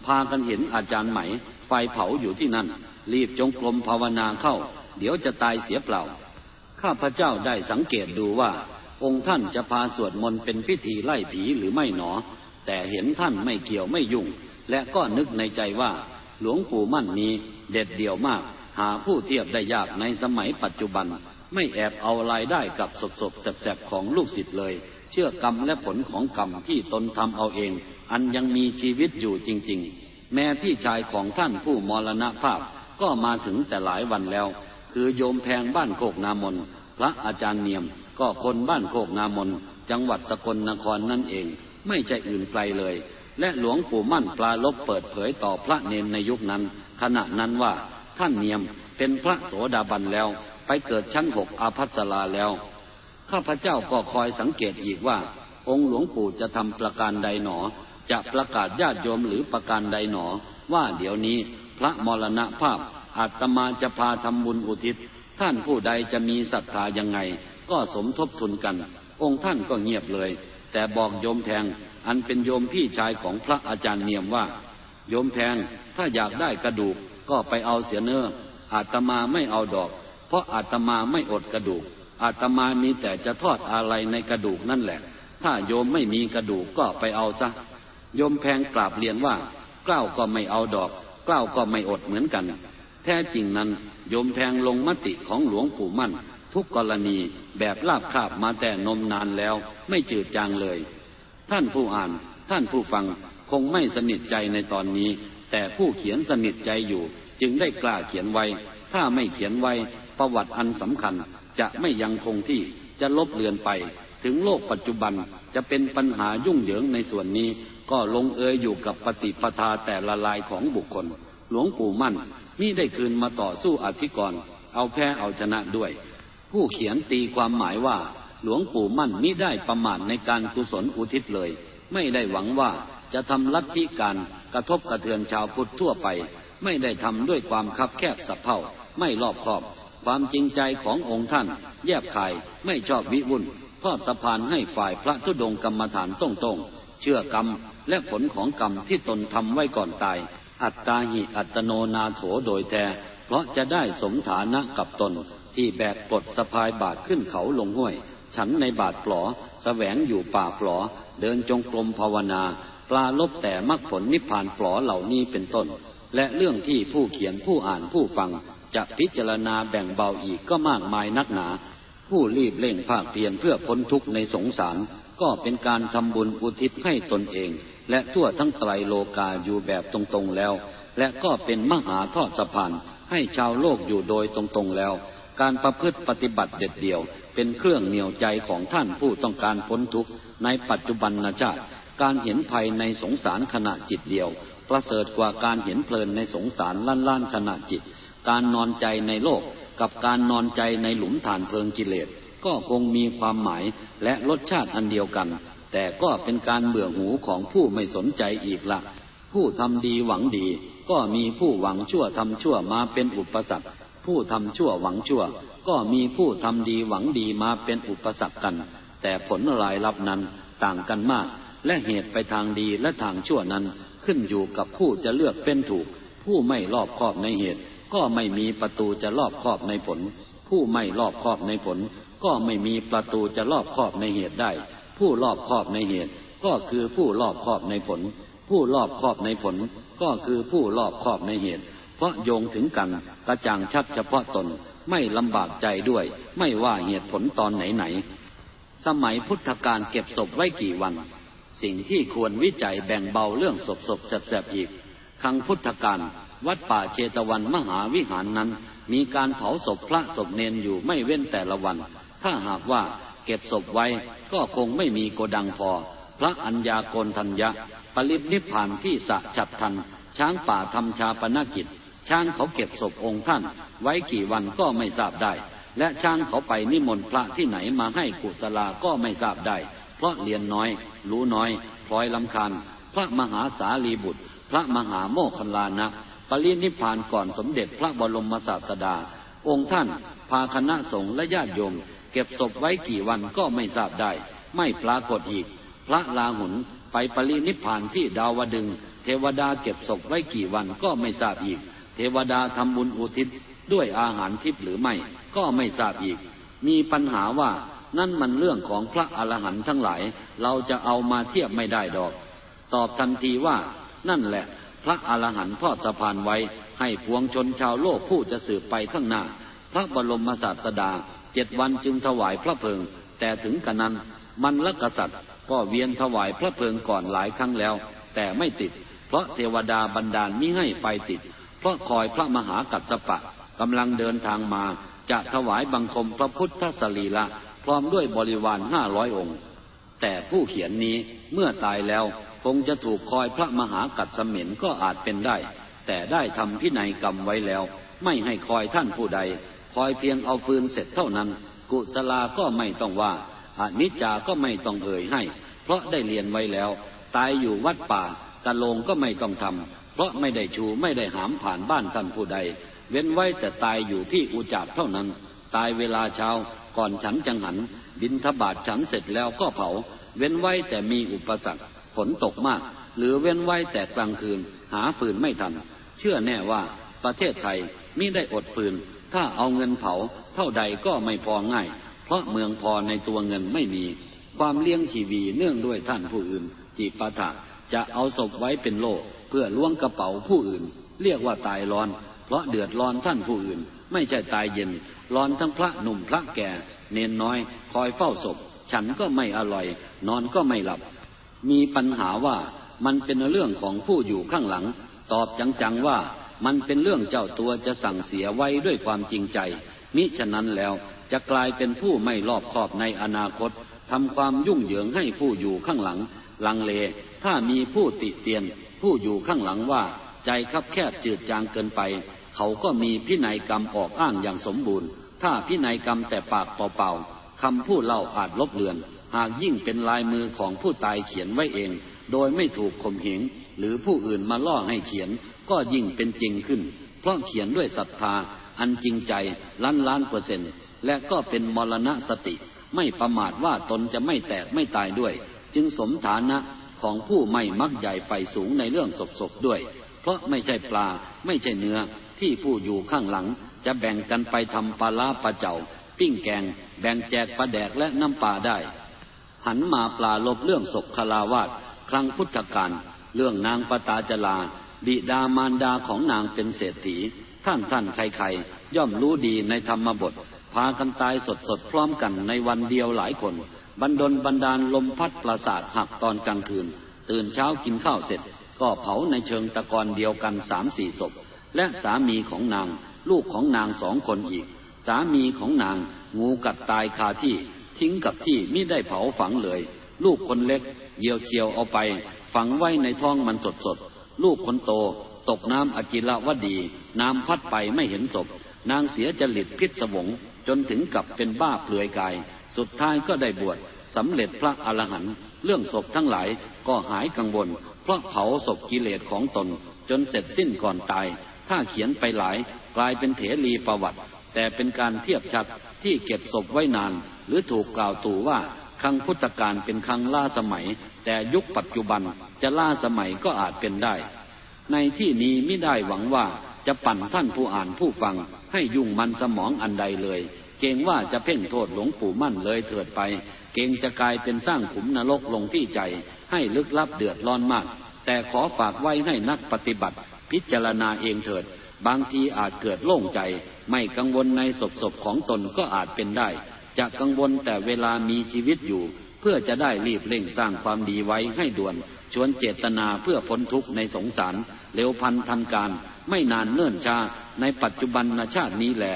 พากันเห็นอาจารย์ไหม ไฟเผาอยู่ที่นั่น รีบจงกรมภาวนาเข้า เดี๋ยวจะตายเสียเปล่า ข้าพเจ้าได้สังเกตดูว่า องค์ท่านจะพาสวดมนต์เป็นพิธีไล่ผีหรือไม่หนอ แต่เห็นท่านไม่เกี่ยวไม่ยุ่ง และก็นึกในใจว่า หลวงปู่มั่นนี้เด็ดเดี่ยวมาก หาผู้เทียบได้ยากในสมัยปัจจุบัน ไม่แอบเอารายได้กับสดสดแสบๆของลูกศิษย์เลย เชื่อกรรมและผลของกรรมที่ตนทำเอาเอง อันยังมีชีวิตอยู่จริง ๆ แม้พี่ชายของท่านผู้มรณภาพก็มาถึงแต่หลายวันแล้ว คือโยมแพงบ้านโคกนามนพระอาจารย์เนียม ก็คนบ้านโคกนามนจังหวัดสกลนครนั่นเอง ไม่ใช่อื่นไกลเลย และหลวงปู่มั่นปลาลบเปิดเผยต่อพระเนนในยุคนั้น ขณะนั้นว่า ท่านเนียม เป็นพระโสดาบันแล้ว ไปเกิดชั้นหกอาภัสราแล้ว ข้าพเจ้าก็คอยสังเกตอีกว่า องค์หลวงปู่จะทำประการใดหนอ จะประกาศญาติโยมหรือประการใดหนอ ว่าเดี๋ยวนี้พระมรณภาพอาตมาจะพาทำบุญอุทิศ ท่านผู้ใดจะมีศรัทธายังไง ก็สมทบทุนกัน องค์ท่านก็เงียบเลย แต่บอกโยมแพงอันเป็นโยมพี่ชายของพระอาจารย์เนียมว่า โยมแพงถ้าอยากได้กระดูก ก็ไปเอาเสียเนื้ออาตมาไม่เอาดอก เพราะอาตมาไม่อดกระดูก อาตมามีแต่จะทอดอะไรในกระดูกนั่นแหละ ถ้าโยมไม่มีกระดูกก็ไปเอาซะ โยมแพงกราบเรียนว่า เกล้าก็ไม่เอาดอก เกล้าก็ไม่อดเหมือนกัน แท้จริงนั้น โยมแพงลงมติของหลวงปู่มั่น ทุกกรณีแบบลาบคาบมาแต่นมนานแล้ว ไม่จืดจางเลย ท่านผู้อ่าน ท่านผู้ฟังคงไม่สนิทใจในตอนนี้ แต่ผู้เขียนสนิทใจอยู่ จึงได้กล้าเขียนไว้ ถ้าไม่เขียนไว้ ประวัติอันสำคัญจะไม่ยังคงที่จะลบเลือนไป ถึงโลกปัจจุบันจะเป็นปัญหายุ่งเหยิงในส่วนนี้ ก็ลงเอยอยู่กับปฏิปทาแต่ละลายของบุคคล หลวงปู่มั่นนี่ได้คืนมาต่อสู้อธิกรณ์เอาแพ้เอาชนะด้วย ผู้เขียนตีความหมายว่า หลวงปู่มั่นมิได้ประมาทในการกุศลอุทิศเลย ไม่ได้หวังว่า จะทำลัทธิการกระทบกระเทือนชาวพุทธทั่วไป ไม่ได้ทำด้วยความคับแคบสับเพ่าไม่รอบคอบ ความจริงใจขององค์ท่าน แยบคายไม่ชอบวิวุ่นทอดสะพานให้ฝ่ายพระธุดงกรรมฐานตรงๆ เชื่อกรรมและผลของกรรมที่ตนทำไว้ก่อนตาย อัตตาหิอัตโนนาโถโดยแท้เพราะจะได้สมฐานะกับตน ที่แบกปลดสะพายบาทขึ้นเขาลงห้วย ฉันในบาทปลอสแสวงอยู่ป่าปลอ เดินจงกรมภาวนา ปลาลบแต่มรรคผลนิพพานปลอเหล่านี้เป็นต้น และเรื่องที่ผู้เขียนผู้อ่านผู้ฟัง จะพิจารณาแบ่งเบาอีกก็มากมายนักหนา ผู้รีบเร่งภาคเพียรเพื่อพ้นทุกข์ในสงสาร ก็เป็นการทำบุญอุทิศให้ตนเอง และทั่วทั้งไตรโลกาอยู่แบบตรงๆแล้ว และก็เป็นมหาทอดสะพานให้ชาวโลกอยู่โดยตรงๆแล้ว การประพฤติปฏิบัติเด็ดเดี่ยว เป็นเครื่องเหนี่ยวใจของท่านผู้ต้องการพ้นทุกข์ในปัจจุบันชาติ การเห็นภัยในสงสารขณะจิตเดียว ประเสริฐกว่าการเห็นเพลินในสงสารล้านล้านขณะจิต การนอนใจในโลกกับการนอนใจในหลุมฐานเพลิงกิเลสก็คงมีความหมายและรสชาติอันเดียวกัน แต่ก็เป็นการเบื่อหูของผู้ไม่สนใจอีกละ ผู้ทำดีหวังดี ก็มีผู้หวังชั่วทำชั่วมาเป็นอุปสรรค ผู้ทำชั่วหวังชั่ว ก็มีผู้ทำดีหวังดีมาเป็นอุปสรรคกัน แต่ผลรายรับนั้นต่างกันมาก และเหตุไปทางดีและทางชั่วนั้นขึ้นอยู่กับผู้จะเลือกเป็นถูก ผู้ไม่รอบคอบในเหตุ ก็ไม่มีประตูจะรอบคอบในผล ผู้ไม่รอบคอบในผล ก็ไม่มีประตูจะรอบคอบในเหตุได้ ผู้รอบคอบในเหตุ ก็คือผู้รอบคอบในผล ผู้รอบคอบในผล ก็คือผู้รอบคอบในเหตุ เพราะโยงถึงกันกระจ่างชัดเฉพาะตนไม่ลำบากใจด้วย ไม่ว่าเหตุผลตอนไหนๆสมัยพุทธกาลเก็บศพไว้กี่วัน สิ่งที่ควรวิจัยแบ่งเบาเรื่องศพศพแสบๆอีก ครั้งพุทธกาลวัดป่าเชตวันมหาวิหารนั้น มีการเผาศพพระศพเนนอยู่ไม่เว้นแต่ละวัน ถ้าหากว่าเก็บศพไว้ก็คงไม่มีโกดังพอ พระอัญญาโกนทัญญะ ปริบนิพพานที่สะฉับทัน ช้างป่าทำชาปนกิจ ช้างเขาเก็บศพองค์ท่าน ไว้กี่วันก็ไม่ทราบได้ และช้างเขาไปนิมนต์พระที่ไหนมาให้กุศลาก็ไม่ทราบได้ เพราะเรียนน้อย รู้น้อยพลอยลำคาญพระมหาสารีบุตร พระมหาโมคคัลลานะปรินิพพานก่อนสมเด็จพระบรมศาสดา องค์ท่านพาคณะสงฆ์และญาติโยม เก็บศพไว้กี่วันก็ไม่ทราบได้ ไม่ปรากฏอีก พระลาหุนไปปรินิพพานที่ดาวดึง เทวดาเก็บศพไว้กี่วันก็ไม่ทราบอีก เทวดาทำบุญอุทิศด้วยอาหารทิพย์หรือไม่ ก็ไม่ทราบอีก มีปัญหาว่า นั่นมันเรื่องของพระอรหันต์ทั้งหลาย เราจะเอามาเทียบไม่ได้ดอก ตอบทันทีว่า นั่นแหละ พระอรหันต์ทอดสะพานไว้ ให้พวงชนชาวโลกผู้จะสืบไปข้างหน้า พระบรมศาสดาเจ็ดวันจึงถวายพระเพลิง แต่ถึงกระนั้น มันละกษัตริย์ก็เวียนถวายพระเพลิงก่อนหลายครั้งแล้ว แต่ไม่ติด เพราะเทวดาบันดาลมิให้ไฟติด เพราะคอยพระมหากัสสปะกำลังเดินทางมาจะถวายบังคมพระพุทธสรีละ พร้อมด้วยบริวารห้าร้อยองค์ แต่ผู้เขียนนี้เมื่อตายแล้วคงจะถูกคอยพระมหากัดสมินก็อาจเป็นได้ แต่ได้ทำพินัยกรรมไว้แล้ว ไม่ให้คอยท่านผู้ใด คอยเพียงเอาฟืนเสร็จเท่านั้น กุศลาก็ไม่ต้องว่าอนิจจาก็ไม่ต้องเอ่ยให้ เพราะได้เรียนไว้แล้ว ตายอยู่วัดป่ากะโลงก็ไม่ต้องทำเพราะไม่ได้ชูไม่ได้หามผ่านบ้านท่านผู้ใด เว้นไว้แต่ตายอยู่ที่อุจารเท่านั้น ตายเวลาเช้า ก่อนฉันจังหัน บินทบาทฉันเสร็จแล้วก็เผา เว้นไว้แต่มีอุปสรรคฝนตกมาก หรือเว้นไว้แต่กลางคืน หาฟืนไม่ทัน เชื่อแน่ว่าประเทศไทยมิได้อดฟืน ถ้าเอาเงินเผา เท่าใดก็ไม่พอง่าย เพราะเมืองพอในตัวเงินไม่มี ความเลี้ยงชีวีเนื่องด้วยท่านผู้อื่นจีปาถะจะเอาศพไว้เป็นโลเพื่อล้วงกระเป๋าผู้อื่น เรียกว่าตายร้อน เพราะเดือดร้อนท่านผู้อื่น ไม่ใช่ตายเย็น รอนทั้งพระหนุ่มพระแก่ เนนน้อย คอยเฝ้าศพ ฉันก็ไม่อร่อย นอนก็ไม่หลับ มีปัญหาว่ามันเป็นเรื่องของผู้อยู่ข้างหลัง ตอบจังๆว่ามันเป็นเรื่องเจ้าตัวจะสั่งเสียไว้ด้วยความจริงใจ มิฉะนั้นแล้วจะกลายเป็นผู้ไม่รอบคอบในอนาคตทำความยุ่งเหยิงให้ผู้อยู่ข้างหลัง ลังเล ถ้ามีผู้ติเตียน ผู้อยู่ข้างหลังว่า ใจคับแคบจืดจางเกินไป เขาก็มีพินัยกรรมออกอ้างอย่างสมบูรณ์ ถ้าพินัยกรรมแต่ปากเปล่าๆคำพูดเล่าอาจลบเลือน หากยิ่งเป็นลายมือของผู้ตายเขียนไว้เอง โดยไม่ถูกข่มเหงหรือผู้อื่นมาล่อให้เขียน ก็ยิ่งเป็นจริงขึ้น เพราะเขียนด้วยศรัทธา อันจริงใจล้านล้านเปอร์เซ็นต์และก็เป็นมรณะสติ ไม่ประมาทว่าตนจะไม่แตกไม่ตายด้วย จึงสมฐานะของผู้ไม่มักใหญ่ไฟสูงในเรื่องศพๆด้วย เพราะไม่ใช่ปลาไม่ใช่เนื้อที่ผู้อยู่ข้างหลัง จะแบ่งกันไปทำปลาลาปลาเจ้า ปิ้งแกง แบ่งแจกปลาแดกและน้ำปลาได้ หันมาปลาลบเรื่องศกคลาวาสครั้งพุทธกาลเรื่องนางปตาจลา บิดามารดาของนางเป็นเศรษฐี ท่านท่านใครๆ ย่อมรู้ดีในธรรมบท พากันตายสดสดพร้อมกันในวันเดียวหลายคน บันดลบันดาลลมพัดประสาทหักตอนกลางคืน ตื่นเช้ากินข้าวเสร็จ ก็เผาในเชิงตะกอนเดียวกันสามสี่ศพ และสามีของนาง ลูกของนางสองคนอีก สามีของนางงูกัดตายคาที่ ทิ้งกับที่ไม่ได้เผาฝังเลย ลูกคนเล็กเยียวเชียวเอาไป ฝังไว้ในท้องมันสดสดลูกคนโต ตกน้ำอจิละวดี น้ำพัดไปไม่เห็นศพ นางเสียจริตพิษสวงจนถึงกับเป็นบ้าเปลือยกาย สุดท้ายก็ได้บวชสำเร็จพระอรหันต์เรื่องศพทั้งหลายก็หายกังวล เพราะเผาศพกิเลสของตนจนเสร็จสิ้นก่อนตาย ถ้าเขียนไปหลาย กลายเป็นเถรีประวัติ แต่เป็นการเทียบชัดที่เก็บศพไว้นาน หรือถูกกล่าวตู่ว่าครั้งพุทธกาลเป็นครั้งล่าสมัย แต่ยุคปัจจุบันจะล่าสมัยก็อาจเป็นได้ ในที่นี้ไม่ได้หวังว่าจะปั่นท่านผู้อ่านผู้ฟัง ให้ยุ่งมันสมองอันใดเลย เกรงว่าจะเพ่งโทษหลวงปู่มั่นเลยเถิดไป เกรงจะกลายเป็นสร้างขุมนรกลงที่ใจ ให้ลึกลับเดือดร้อนมาก แต่ขอฝากไว้ให้นักปฏิบัติ พิจารณาเองเถิด บางทีอาจเกิดโล่งใจ ไม่กังวลในศพศพของตนก็อาจเป็นได้ จะกังวลแต่เวลามีชีวิตอยู่ เพื่อจะได้รีบเร่งสร้างความดีไว้ให้ด่วน ชวนเจตนาเพื่อพ้นทุกข์ในสงสารเร็วพันทันการ ไม่นานเนิ่นช้าในปัจจุบันชาตินี้แหล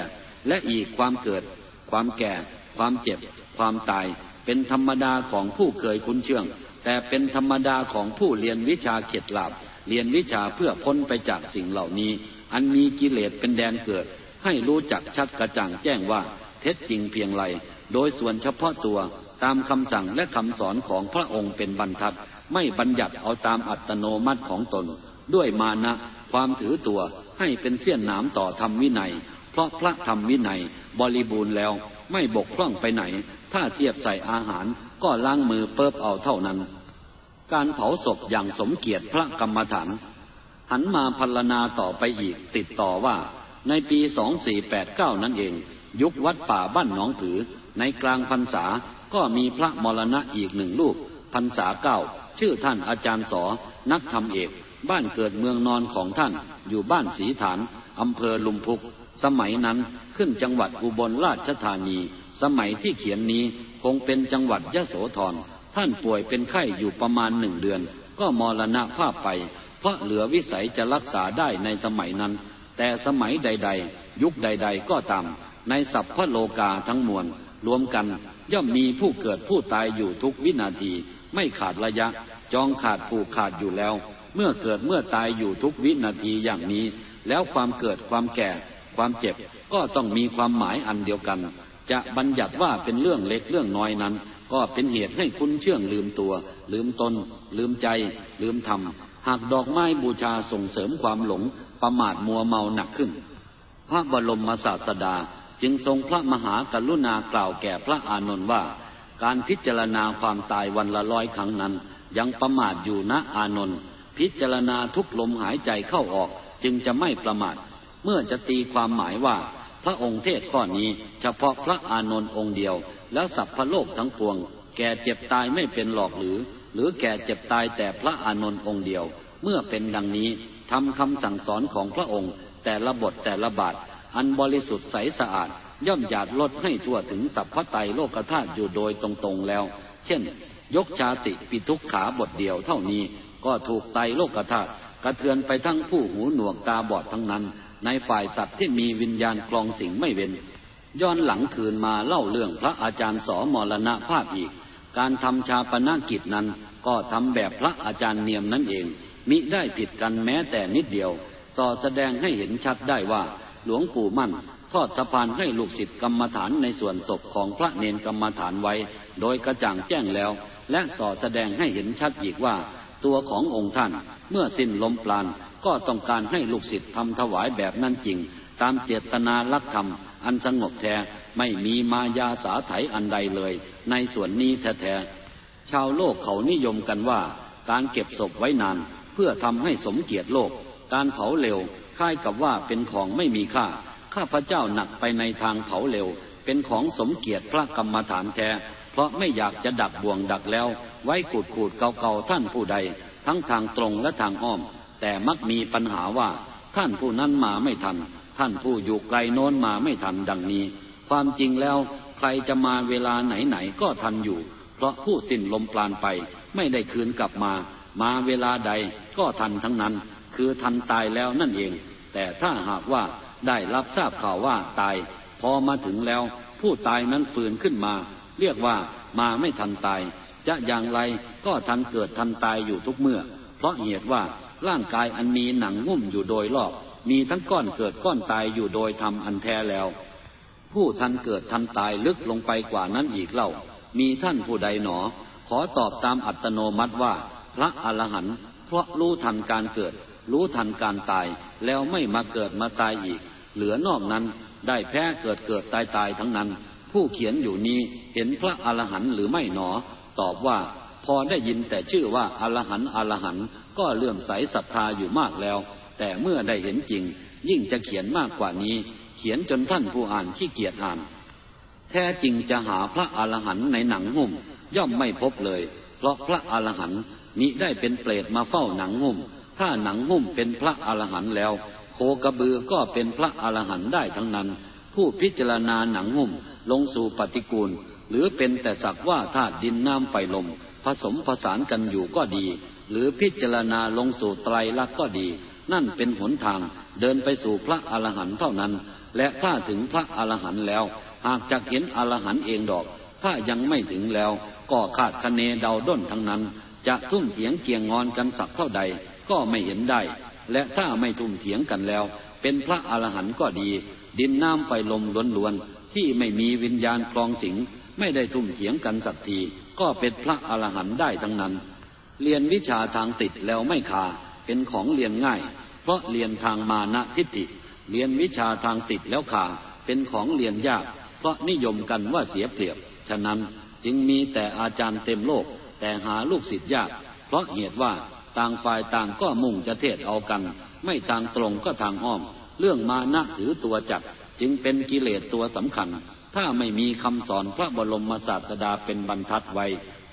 และอีกความเกิด ความแก่ ความเจ็บ ความตาย เป็นธรรมดาของผู้เคยคุ้นเชื่อง แต่เป็นธรรมดาของผู้เรียนวิชาเข็ดหลับ เรียนวิชาเพื่อพ้นไปจากสิ่งเหล่านี้ อันมีกิเลสเป็นแดนเกิด ให้รู้จักชัดกระจ่างแจ้งว่าเท็จจริงเพียงไร โดยส่วนเฉพาะตัวตามคำสั่งและคำสอนของพระองค์เป็นบรรทัด ไม่บัญญัติเอาตามอัตโนมัติของตน ด้วยมานะ ความถือตัวให้เป็นเสี้ยนหนามต่อธรรมวินัย เพราะพระธรรมวินัย บริบูรณ์แล้วไม่บกพร่องไปไหน ถ้าเทียบใส่อาหารก็ล้างมือเปิบเอาเท่านั้น การเผาศพอย่างสมเกียรติพระกรรมฐาน หันมาพัลนาต่อไปอีกติดต่อว่าในปี 2489 นั่นเอง ยุควัดป่าบ้านหนองผือ ในกลางพรรษาก็มีพระมรณะอีกหนึ่งรูปพรรษาเก้า ชื่อท่านอาจารย์สอ นักธรรมเอก บ้านเกิดเมืองนอนของท่าน อยู่บ้านสีฐาน อำเภอลุมพุก สมัยนั้นขึ้นจังหวัดอุบลราชธานี สมัยที่เขียนนี้คงเป็นจังหวัดยะโสธร ท่านป่วยเป็นไข้อยู่ประมาณหนึ่งเดือน ก็มรณะภาพไป เพราะเหลือวิสัยจะรักษาได้ในสมัยนั้น แต่สมัยใด ๆ ยุคใด ๆ ก็ตาม ในสัพพโลกาทั้งมวล รวมกันย่อมมีผู้เกิดผู้ตายอยู่ทุกวินาที ไม่ขาดระยะ จองขาดผูกขาดอยู่แล้ว เมื่อเกิดเมื่อตายอยู่ทุกวินาทีอย่างนี้ แล้วความเกิดความแก่ ความเจ็บก็ต้องมีความหมายอันเดียวกัน จะบัญญัติว่าเป็นเรื่องเล็กเรื่องน้อยนั้น ก็เป็นเหตุให้คุณเชื่องลืมตัว ลืมตน ลืมใจ ลืมธรรม หากดอกไม้บูชาส่งเสริมความหลง ประมาทมัวเมาหนักขึ้น พระบรมศาสดาจึงทรงพระมหากรุณากล่าวแก่พระอานนท์ว่า การพิจารณาความตายวันละร้อยครั้งนั้น ยังประมาทอยู่นะอานนท์พิจารณาทุกลมหายใจเข้าออกจึงจะไม่ประมาท เมื่อจะตีความหมายว่า พระองค์เทศข้อนี้เฉพาะพระอานนท์องค์เดียว แล้วสัพพโลกทั้งปวง แก่เจ็บตายไม่เป็นหลอกหรือ หรือแก่เจ็บตายแต่พระอานนท์องค์เดียว เมื่อเป็นดังนี้ทำคำสั่งสอนของพระองค์ แต่ละบทแต่ละบาท อันบริสุทธิ์ใสสะอาด ย่อมหยาดลดให้ทั่วถึงสัพพไตโลกธาตุอยู่โดยตรงๆแล้ว เช่น ยกชาติปิทุกขาบทเดียวเท่านี้ก็ถูกไตโลกธาตุกระเทือนไปทั้งผู้หูหนวกตาบอดทั้งนั้น ในฝ่ายสัตว์ที่มีวิญญาณคลองสิ่งไม่เว้น ย้อนหลังคืนมาเล่าเรื่องพระอาจารย์สอมรณภาพอีก การทำชาปนกิจนั้นก็ทำแบบพระอาจารย์เนียมนั่นเอง มิได้ผิดกันแม้แต่นิดเดียว สอแสดงให้เห็นชัดได้ว่า หลวงปู่มั่น ทอดสะพานให้ลูกศิษย์กรรมฐานในส่วนศพของพระเนนกรรมฐานไว้ โดยกระจ่างแจ้งแล้ว และสอแสดงให้เห็นชัดอีกว่า ตัวขององค์ท่านเมื่อสิ้นลมปราณก็ต้องการให้ลูกศิษย์ทำถวายแบบนั้นจริง ตามเจตนาลักธรรม อันสงบแท้ไม่มีมายาสาไถอันใดเลย ในส่วนนี้แท้ๆชาวโลกเขานิยมกันว่า การเก็บศพไว้นาน เพื่อทำให้สมเกียรติโลก การเผาเร็วคล้ายกับว่าเป็นของไม่มีค่า ข้าพเจ้าหนักไปในทางเผาเร็ว เป็นของสมเกียรติพระกรรมฐานแท้ เพราะไม่อยากจะดักบ่วงดักแล้ว ไว้ขูดขูดเก่าๆท่านผู้ใด ทั้งทางตรงและทางอ้อม แต่มักมีปัญหาว่าท่านผู้นั้นมาไม่ทัน ท่านผู้อยู่ไกลโน้นมาไม่ทันดังนี้ ความจริงแล้วใครจะมาเวลาไหนๆก็ทันอยู่ เพราะผู้สิ้นลมปราณไป ไม่ได้คืนกลับมา มาเวลาใดก็ทันทั้งนั้น คือทันตายแล้วนั่นเอง แต่ถ้าหากว่าได้รับทราบข่าวว่าตาย พอมาถึงแล้ว ผู้ตายนั้นฟื้นขึ้นมา เรียกว่ามาไม่ทันตาย จะอย่างไรก็ทันเกิดทันตายอยู่ทุกเมื่อ เพราะเหตุว่าร่างกายอันมีหนังงุ่มอยู่โดยรอบ มีทั้งก้อนเกิดก้อนตายอยู่โดยทำอันแท้แล้ว ผู้ทันเกิดทันตายลึกลงไปกว่านั้นอีกเล่า มีท่านผู้ใดหนอ ขอตอบตามอัตโนมัติว่า พระอรหันต์เพราะรู้ทันการเกิด รู้ทันการตาย แล้วไม่มาเกิดมาตายอีก เหลือนอกนั้นได้แพ้เกิดเกิดตายตายทั้งนั้น ผู้เขียนอยู่นี้เห็นพระอรหันต์หรือไม่หนอ ตอบว่าพอได้ยินแต่ชื่อว่าอรหันต์อรหันต์ก็เลื่อมใสศรัทธาอยู่มากแล้ว แต่เมื่อได้เห็นจริง ยิ่งจะเขียนมากกว่านี้ เขียนจนท่านผู้อ่านขี้เกียจอ่าน แท้จริงจะหาพระอรหันต์ในหนังหุ้ม ย่อมไม่พบเลย เพราะพระอรหันต์มิได้เป็นเปรตมาเฝ้าหนังหุ้ม ถ้าหนังหุ้มเป็นพระอรหันต์แล้ว โคกระบือก็เป็นพระอรหันต์ได้ทั้งนั้น ผู้พิจารณาหนังหุ้มลงสู่ปฏิกูล หรือเป็นแต่สักว่าธาตุดินน้ำไฟลมผสมผสานกันอยู่ก็ดี หรือพิจารณาลงสู่ไตรลักษณ์ก็ดี นั่นเป็นหนทางเดินไปสู่พระอรหันต์เท่านั้น และถ้าถึงพระอรหันต์แล้ว หากจะเห็นอรหันต์เองดอก ถ้ายังไม่ถึงแล้ว ก็ขาดคะเนเดาด้นทั้งนั้น จะทุ่มเถียงเกียงงอนกันสักเท่าใดก็ไม่เห็นได้ และถ้าไม่ทุ่มเถียงกันแล้ว เป็นพระอรหันต์ก็ดี ดินน้ำไฟลมล้วนๆที่ไม่มีวิญญาณคลองสิงไม่ได้ทุ่มเถียงกันสักทีก็เป็นพระอรหันต์ได้ทั้งนั้น เรียนวิชาทางติดแล้วไม่คา เป็นของเรียนง่าย เพราะเรียนทางมานะทิฏฐิเรียนวิชาทางติดแล้วขาดเป็นของเรียนยาก เพราะนิยมกันว่าเสียเปรียบ ฉะนั้นจึงมีแต่อาจารย์เต็มโลก แต่หาลูกศิษย์ยาก เพราะเหตุว่าต่างฝ่ายต่างก็มุ่งจะเทศเอากัน ไม่ทางตรงก็ทางอ้อม เรื่องมานะถือตัวจัด จึงเป็นกิเลสตัวสำคัญ ถ้าไม่มีคำสอนพระบรมศาสดาเป็นบรรทัดไว้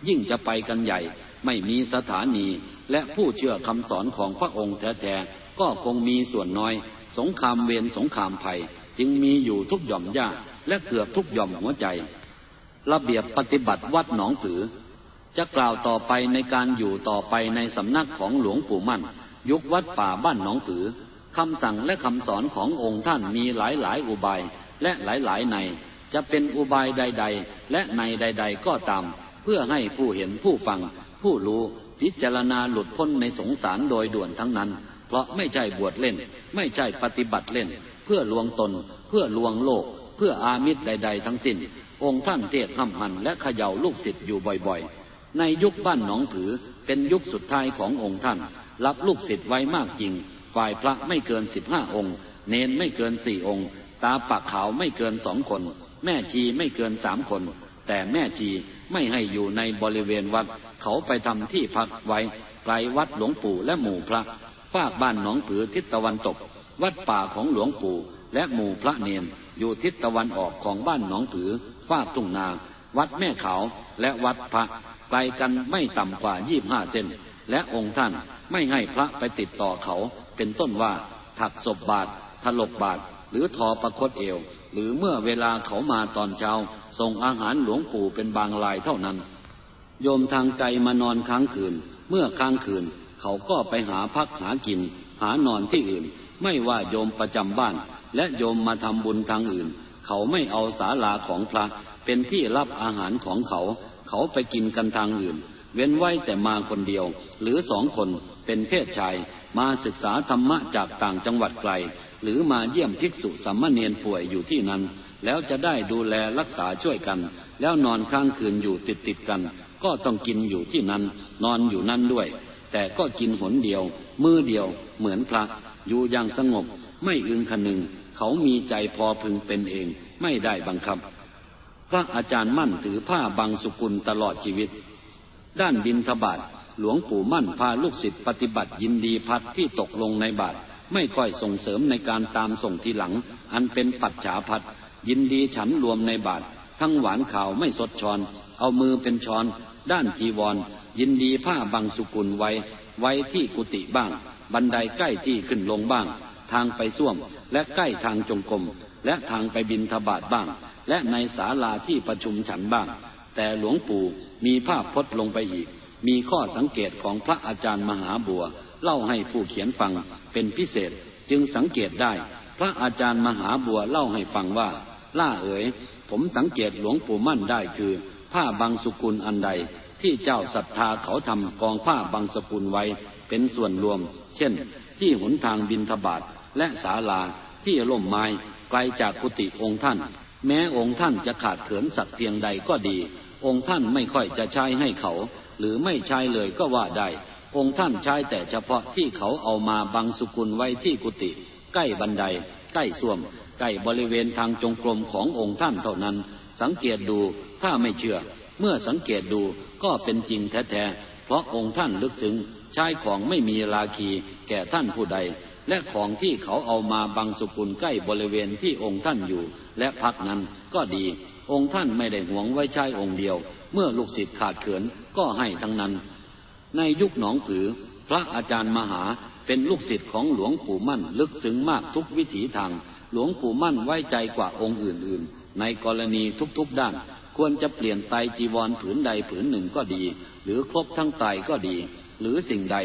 ยิ่งจะไปกันใหญ่ ไม่มีสถานี และผู้เชื่อคำสอนของพระองค์แท้ๆก็คงมีส่วนน้อย สงครามเวรสงครามภัย จึงมีอยู่ทุกหย่อมย่าและเกือบทุกหย่อมหัวใจ ระเบียบปฏิบัติวัดหนองผือ จะกล่าวต่อไปในการอยู่ต่อไปในสำนักของหลวงปู่มั่น ยุควัดป่าบ้านหนองผือคำสั่งและคำสอนขององค์ท่านมีหลายหลายอุบายและหลายหลายใน จะเป็นอุบายใด ๆ และในใด ๆ ก็ตาม เพื่อให้ผู้เห็นผู้ฟัง ผู้รู้พิจารณาหลุดพ้นในสงสารโดยด่วนทั้งนั้น เพราะไม่ใช่บวชเล่น ไม่ใช่ปฏิบัติเล่น เพื่อลวงตน เพื่อลวงโลก เพื่ออามิตรใด ๆ ทั้งสิ้น องค์ท่านเทศห้ำหันและเขย่าลูกศิษย์อยู่บ่อยๆ ในยุคบ้านหนองถือเป็นยุคสุดท้ายขององค์ท่าน รับลูกศิษย์ไว้มากจริง ฝ่ายพระไม่เกินสิบห้าองค์ เนนไม่เกินสี่องค์ ตาปากขาวไม่เกินสองคน แม่ชีไม่เกินสามคน แต่แม่ชีไม่ให้อยู่ในบริเวณวัด เขาไปทำที่พักไว้ไกลวัดหลวงปู่และหมู่พระฝากบ้านหนองผือทิศตะวันตก วัดป่าของหลวงปู่และหมู่พระเนนอยู่ทิศตะวันออกของบ้านหนองผือฝากทุ่งนา วัดแม่ขาวและวัดพระไกลกันไม่ต่ำกว่ายี่บห้าเซนและองค์ท่านไม่ให้พระไปติดต่อเขา เป็นต้นว่าถักศพบาทถลกบาทหรือทอประคตเอว หรือเมื่อเวลาเขามาตอนเช้าส่งอาหารหลวงปู่เป็นบางลายเท่านั้น โยมทางไกลมานอนค้างคืน เมื่อค้างคืน เขาก็ไปหาพักหากิน หานอนที่อื่น ไม่ว่าโยมประจำบ้าน และโยมมาทำบุญทางอื่น เขาไม่เอาศาลาของพระ เป็นที่รับอาหารของเขา เขาไปกินกันทางอื่น เว้นไว้แต่มาคนเดียว หรือสองคนเป็นเพศชาย มาศึกษาธรรมะจากต่างจังหวัดไกล หรือมาเยี่ยมภิกษุสัมมเนียนป่วยอยู่ที่นั้น แล้วจะได้ดูแลรักษาช่วยกัน แล้วนอนค้างคืนอยู่ติดติดกัน ก็ต้องกินอยู่ที่นั้น นอนอยู่นั่นด้วย แต่ก็กินหนเดียว มือเดียว เหมือนพระ อยู่อย่างสงบ ไม่อึงคนึง เขามีใจพอพึงเป็นเอง ไม่ได้บังคับ พระอาจารย์มั่นถือผ้าบางสุกุลตลอดชีวิต ด้านบินทบาทหลวงปู่มั่นพาลูกศิษย์ปฏิบัติยินดีพัดที่ตกลงในบาทไม่ค่อยส่งเสริมในการตามส่งทีหลัง อันเป็นปัจฉาพัดยินดีฉันรวมในบาททั้งหวานข่าวไม่สดชอน เอามือเป็นช้อน ด้านจีวร ยินดีผ้าบางสุกุลไว้ ไว้ที่กุฏิบ้าง บันไดใกล้ที่ขึ้นลงบ้าง ทางไปส้วม และใกล้ทางจงกรมและทางไปบินทบาทบ้าง และในศาลาที่ประชุมฉันบ้าง แต่หลวงปู่มีภาพพจน์ลงไปอีก มีข้อสังเกตของพระอาจารย์มหาบัว เล่าให้ผู้เขียนฟังเป็นพิเศษจึงสังเกตได้ พระอาจารย์มหาบัวเล่าให้ฟังว่า ล่าเอ๋ย ผมสังเกตหลวงปู่มั่นได้คือ ผ้าบางสุกุลอันใด ที่เจ้าศรัทธาเขาทำกองผ้าบางสกุลไว้เป็นส่วนรวม เช่น ที่หนทางบินทบาทและศาลาที่ร่มไม้ไกลจากกุฏิองค์ท่าน แม้องค์ท่านจะขาดเขินสักเพียงใดก็ดี องค์ท่านไม่ค่อยจะใช้ให้เขา หรือไม่ใช้เลยก็ว่าได้ องค์ท่านใช้แต่เฉพาะที่เขาเอามาบังสุกุลไว้ที่กุฏิใกล้บันได ใกล้ส้วมใกล้บริเวณทางจงกรมขององค์ท่านเท่านั้น สังเกตดูถ้าไม่เชื่อ เมื่อสังเกตดูก็เป็นจริงแท้ๆ เพราะองค์ท่านลึกซึ้งใช้ของไม่มีราคีแก่ท่านผู้ใด และของที่เขาเอามาบังสุกุลใกล้บริเวณที่องค์ท่านอยู่ และพักนั้นก็ดี องค์ท่านไม่ได้หวงไว้ใช้องค์เดียว เมื่อลูกศิษย์ขาดเขินก็ให้ทั้งนั้น ในยุคหนองผือ พระอาจารย์มหาเป็นลูกศิษย์ของหลวงปู่มั่นลึกซึ้งมากทุกวิถีทาง หลวงปู่มั่นไว้ใจกว่าองค์อื่นๆ ในกรณีทุกๆด้าน ควรจะเปลี่ยนไตจีวรผืนใดผืนหนึ่งก็ดี หรือครบทั้งไตก็ดี หรือสิ่งใด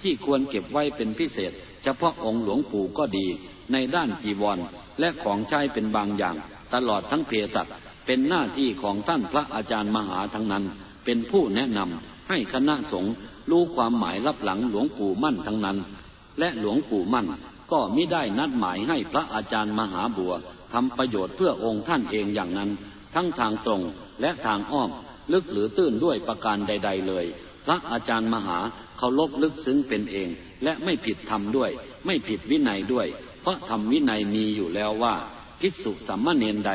ที่ควรเก็บไว้เป็นพิเศษ เฉพาะองค์หลวงปู่ก็ดี ในด้านจีวร และของใช้เป็นบางอย่าง ตลอดทั้งเพศัตเป็นหน้าที่ของท่านพระอาจารย์มหาทั้งนั้น เป็นผู้แนะนำให้คณะสงฆ์รู้ความหมายรับหลังหลวงปู่มั่นทั้งนั้น และหลวงปู่มั่นก็มิได้นัดหมายให้พระอาจารย์มหาบัว ทำประโยชน์เพื่อองค์ท่านเองอย่างนั้น ทั้งทางตรงและทางอ้อม ลึกหรือตื้นด้วยประการใด ๆ เลย พระอาจารย์มหาเขาลบลึกซึ้งเป็นเอง และไม่ผิดธรรมด้วย ไม่ผิดวินัยด้วย เพราะธรรมวินัยมีอยู่แล้วว่าภิกษุสัมมาเนนใด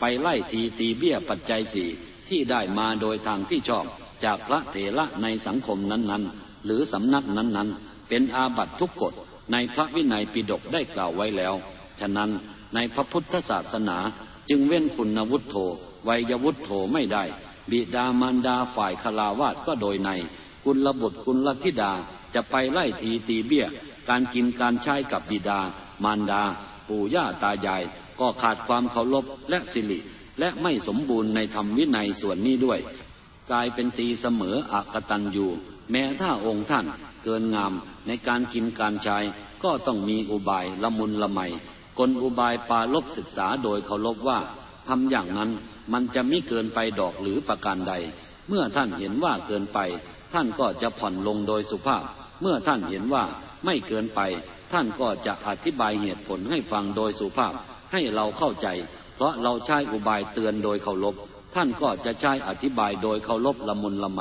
ไปไล่ทีตีเบี้ยปัจจัยสี่ที่ได้มาโดยทางที่ชอบ จากพระเถระในสังคมนั้นๆ หรือสำนักนั้นๆ เป็นอาบัตทุกกฎในพระวินัยปิฎกได้กล่าวไว้แล้ว ฉะนั้น ในพระพุทธศาสนา จึงเว้นคุณวุฒโธวัยวุฒโธไม่ได้ บิดามารดาฝ่ายคลาวาสก็โดยใน คุณระบุตรคุณลธิดาจะไปไล่ทีตีเบี้ย การกินการใช้กับบิดา มารดา ปู่ย่าตายาย ก็ขาดความเคารพและสิริและไม่สมบูรณ์ในธรรมวินัยส่วนนี้ด้วย กลายเป็นตีเสมออักตันอยู่ แม้ถ้าองค์ท่านเกินงามในการกินการใช้ก็ต้องมีอุบายละมุนละไม กลอุบายปาลบศึกษาโดยเคารพว่าทำอย่างนั้นมันจะไม่เกินไปดอกหรือประการใด เมื่อท่านเห็นว่าเกินไป ท่านก็จะผ่อนลงโดยสุภาพ เมื่อท่านเห็นว่าไม่เกินไป ท่านก็จะอธิบายเหตุผลให้ฟังโดยสุภาพ ให้เราเข้าใจ เพราะเราใช้อุบายเตือนโดยเคารพท่านก็จะใช้อธิบายโดยเคารพละมุนละไม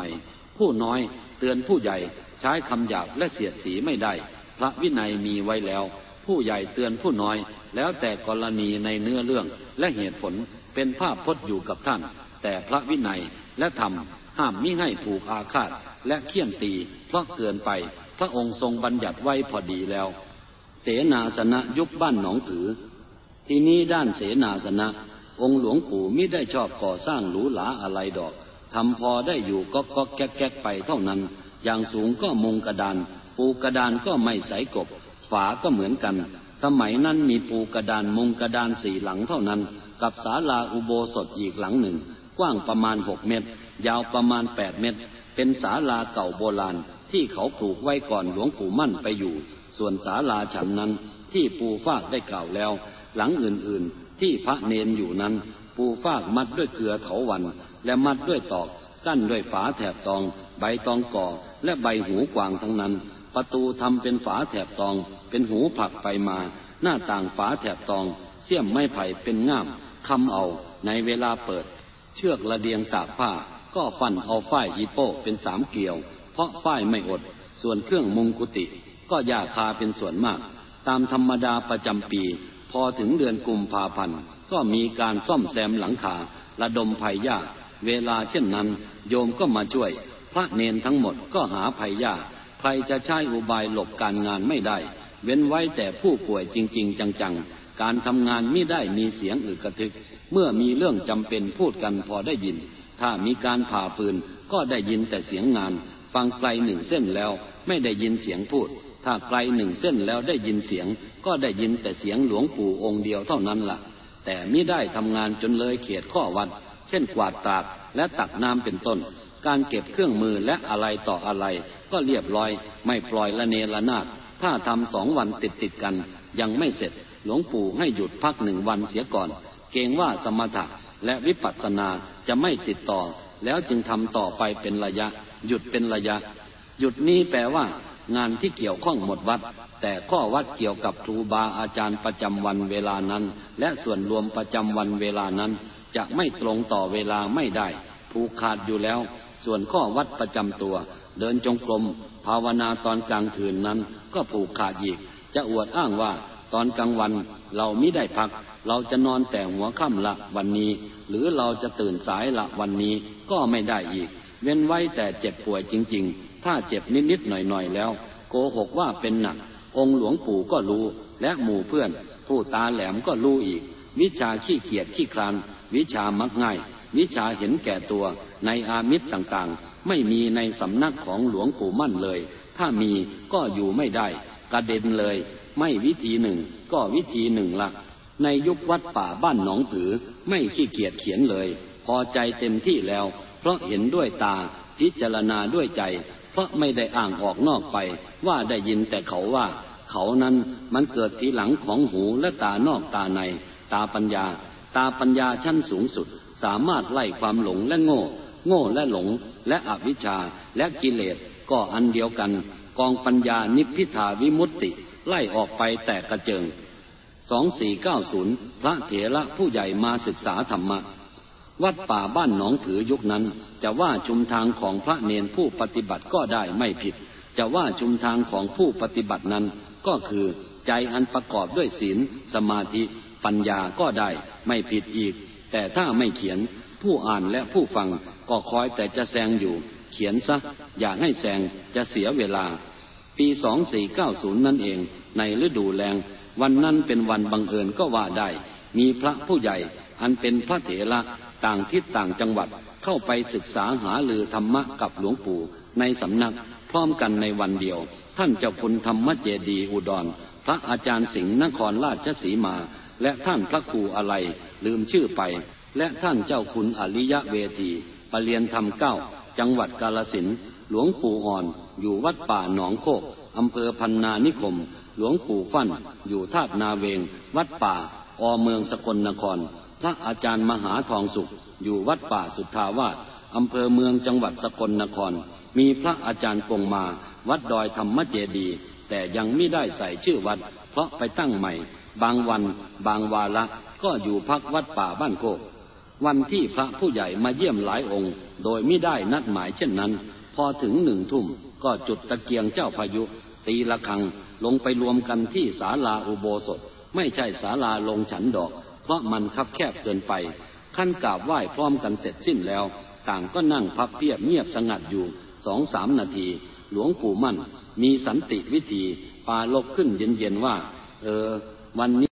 ผู้น้อยเตือนผู้ใหญ่ใช้คำหยาบและเสียดสีไม่ได้ พระวินัยมีไว้แล้ว ผู้ใหญ่เตือนผู้น้อย แล้วแต่กรณีในเนื้อเรื่องและเหตุผลเป็นภาพพจน์อยู่กับท่าน แต่พระวินัยและธรรมห้ามมิให้ถูกอาฆาตและเคี่ยนตี เพราะเกินไป พระองค์ทรงบัญญัติไว้พอดีแล้ว เสนาสนะยุบบ้านหนองถือ ที่นี้ด้านเสนาสนะ องค์หลวงปู่มิได้ชอบก่อสร้างหรูหราอะไรดอกทำพอได้อยู่ก็ก็แก๊กแก๊กไปเท่านั้น อย่างสูงก็มุงกระดาน ปูกระดานก็ไม่ใสกบ ฝาก็เหมือนกัน สมัยนั้นมีปูกระดานมุงกระดานสี่หลังเท่านั้น กับศาลาอุโบสถอีกหลังหนึ่ง กว้างประมาณหกเมตร ยาวประมาณแปดเมตร เป็นศาลาเก่าโบราณ ที่เขาปลูกไว้ก่อนหลวงปู่มั่นไปอยู่ ส่วนศาลาฉันนั้นที่ปูฟากได้กล่าวแล้ว หลังอื่นๆ ที่พระเนนอยู่นั้น ปูฟากมัดด้วยเกลือเถาวัน และมัดด้วยตอก กั้นด้วยฝาแถบตอง ใบตองก่อและใบหูกวางทั้งนั้น ประตูทำเป็นฝาแถบตอง เป็นหูผักไปมา หน้าต่างฝาแถบตอง เสี้ยมไม้ไผ่เป็นง่ามคำเอาในเวลาเปิด เชือกระเดียงตากผ้า ก็ฟันเอาฝ้ายอีโป้เป็นสามเกี่ยว เพราะฝ้ายไม่อด ส่วนเครื่องมุงกุติ ก็ยาคาเป็นส่วนมาก ตามธรรมดาประจำปี พอถึงเดือนกุมภาพันธ์ก็มีการซ่อมแซมหลังคา ระดมภัยยาเวลาเช่นนั้น โยมก็มาช่วย พระเนนทั้งหมดก็หาภัยยาใครจะใช้อุบายหลบการงานไม่ได้ เว้นไว้แต่ผู้ป่วยจริง ๆ จังๆ การทำงานไม่ได้มีเสียงอึกระทึก เมื่อมีเรื่องจำเป็นพูดกันพอได้ยิน ถ้ามีการผ่าฟืนก็ได้ยินแต่เสียงงาน ฟังไกลหนึ่งเส้นแล้วไม่ได้ยินเสียงพูด ถ้าไกลหนึ่งเส้นแล้วได้ยินเสียง ก็ได้ยินแต่เสียงหลวงปู่องค์เดียวเท่านั้นละ่ะ แต่ไม่ได้ทำงานจนเลยเขตข้อวัด เช่นกวาดตากและตักน้ำเป็นต้น การเก็บเครื่องมือและอะไรต่ออะไร ก็เรียบร้อย ไม่ปล่อยละเนระนาด ถ้าทำสองวันติดติดกัน ยังไม่เสร็จ หลวงปู่ให้หยุดพักหนึ่งวันเสียก่อน เกรงว่าสมถะและวิปัสสนาจะไม่ติดต่อ แล้วจึงทำต่อไปเป็นระยะ หยุดเป็นระยะ หยุดนี้แปลว่า งานที่เกี่ยวข้องหมดวัด แต่ข้อวัดเกี่ยวกับครูบาอาจารย์ประจำวันเวลานั้น และส่วนรวมประจำวันเวลานั้น จะไม่ตรงต่อเวลาไม่ได้ผูกขาดอยู่แล้ว ส่วนข้อวัดประจำตัว เดินจงกรมภาวนาตอนกลางคืนนั้นก็ผูกขาดอีก จะอวดอ้างว่าตอนกลางวันเราไม่ได้พัก เราจะนอนแต่หัวค่ำละวันนี้ หรือเราจะตื่นสายละวันนี้ก็ไม่ได้อีก เว้นไว้แต่เจ็บป่วยจริง ๆ ถ้าเจ็บนิดๆหน่อยๆแล้ว โกหกว่าเป็นหนัก องค์หลวงปู่ก็รู้ และหมู่เพื่อน ผู้ตาแหลมก็รู้อีก วิชาขี้เกียจขี้คลานวิชามักง่าย วิชาเห็นแก่ตัวในอามิตรต่างๆ ไม่มีในสำนักของหลวงปู่มั่นเลย ถ้ามีก็อยู่ไม่ได้ กระเด็นเลย ไม่วิธีหนึ่งก็วิธีหนึ่งละในยุควัดป่าบ้านหนองผือ ไม่ขี้เกียจเขียนเลย พอใจเต็มที่แล้ว เพราะเห็นด้วยตา พิจารณาด้วยใจ เพราะไม่ได้อ่างออกนอกไป ว่าได้ยินแต่เขาว่า เขานั้นมันเกิดทีหลังของหูและตานอกตาใน ตาปัญญา ตาปัญญาชั้นสูงสุด สามารถไล่ความหลงและโง่ โง่และหลงและอวิชชาและกิเลสก็อันเดียวกัน กองปัญญานิพพิทาวิมุตติ ไล่ออกไปแต่กระเจิงสองสี่เก้าศูนย์พระเถระผู้ใหญ่มาศึกษาธรรมะ วัดป่าบ้านหนองผือยุคนั้น จะว่าชุมทางของพระเนนผู้ปฏิบัติก็ได้ไม่ผิด จะว่าชุมทางของผู้ปฏิบัตินั้น ก็คือใจอันประกอบด้วยศีล สมาธิ ปัญญาก็ได้ไม่ผิดอีก แต่ถ้าไม่เขียน ผู้อ่านและผู้ฟังก็คอยแต่จะแซงอยู่ เขียนซะ อย่าให้แซงจะเสียเวลา ปีสองสี่เก้าศูนย์นั่นเอง ในฤดูแรงวันนั้นเป็นวันบังเอิญก็ว่าได้ มีพระผู้ใหญ่ อันเป็นพระเถระต่างทิศต่างจังหวัดเข้าไปศึกษาหาลือธรรมะกับหลวงปู่ในสำนักพร้อมกันในวันเดียว ท่านเจ้าคุณธรรมเจดีอุดร พระอาจารย์สิงห์นครราชสีมา และท่านพระครูอะไรลืมชื่อไป และท่านเจ้าคุณอริยะเวทีปรเรียนธรรมเก้า จังหวัดกาลสินหลวงปู่อ่อน อยู่วัดป่าหนองโคกอำเภอพันนานิคม หลวงปู่ฟั่น อยู่ท่านาเวง วัดป่า อเมืองสกลนคร พระอาจารย์มหาทองสุข อยู่วัดป่าสุทธาวาสอำเภอเมืองจังหวัดสกลนคร มีพระอาจารย์กงมา วัดดอยธรรมเจดี แต่ยังไม่ได้ใส่ชื่อวัด เพราะไปตั้งใหม่ บางวัน บางวาระก็อยู่พักวัดป่าบ้านโคก วันที่พระผู้ใหญ่มาเยี่ยมหลายองค์ โดยไม่ได้นัดหมายเช่นนั้น พอถึงหนึ่งทุ่มก็จุดตะเกียงเจ้าพายุ ตีละครังลงไปรวมกันที่ศาลาอุโบสถ ไม่ใช่ศาลาลงฉันดอก เพราะมันคับแคบเกินไป ขั้นกราบไหว้พร้อมกันเสร็จสิ้นแล้ว ต่างก็นั่งพับเพียบเงียบสงัดอยู่สองสามนาที หลวงปู่มั่น มีสันติวิธีปาลบขึ้นเย็นๆว่า เออ วันนี้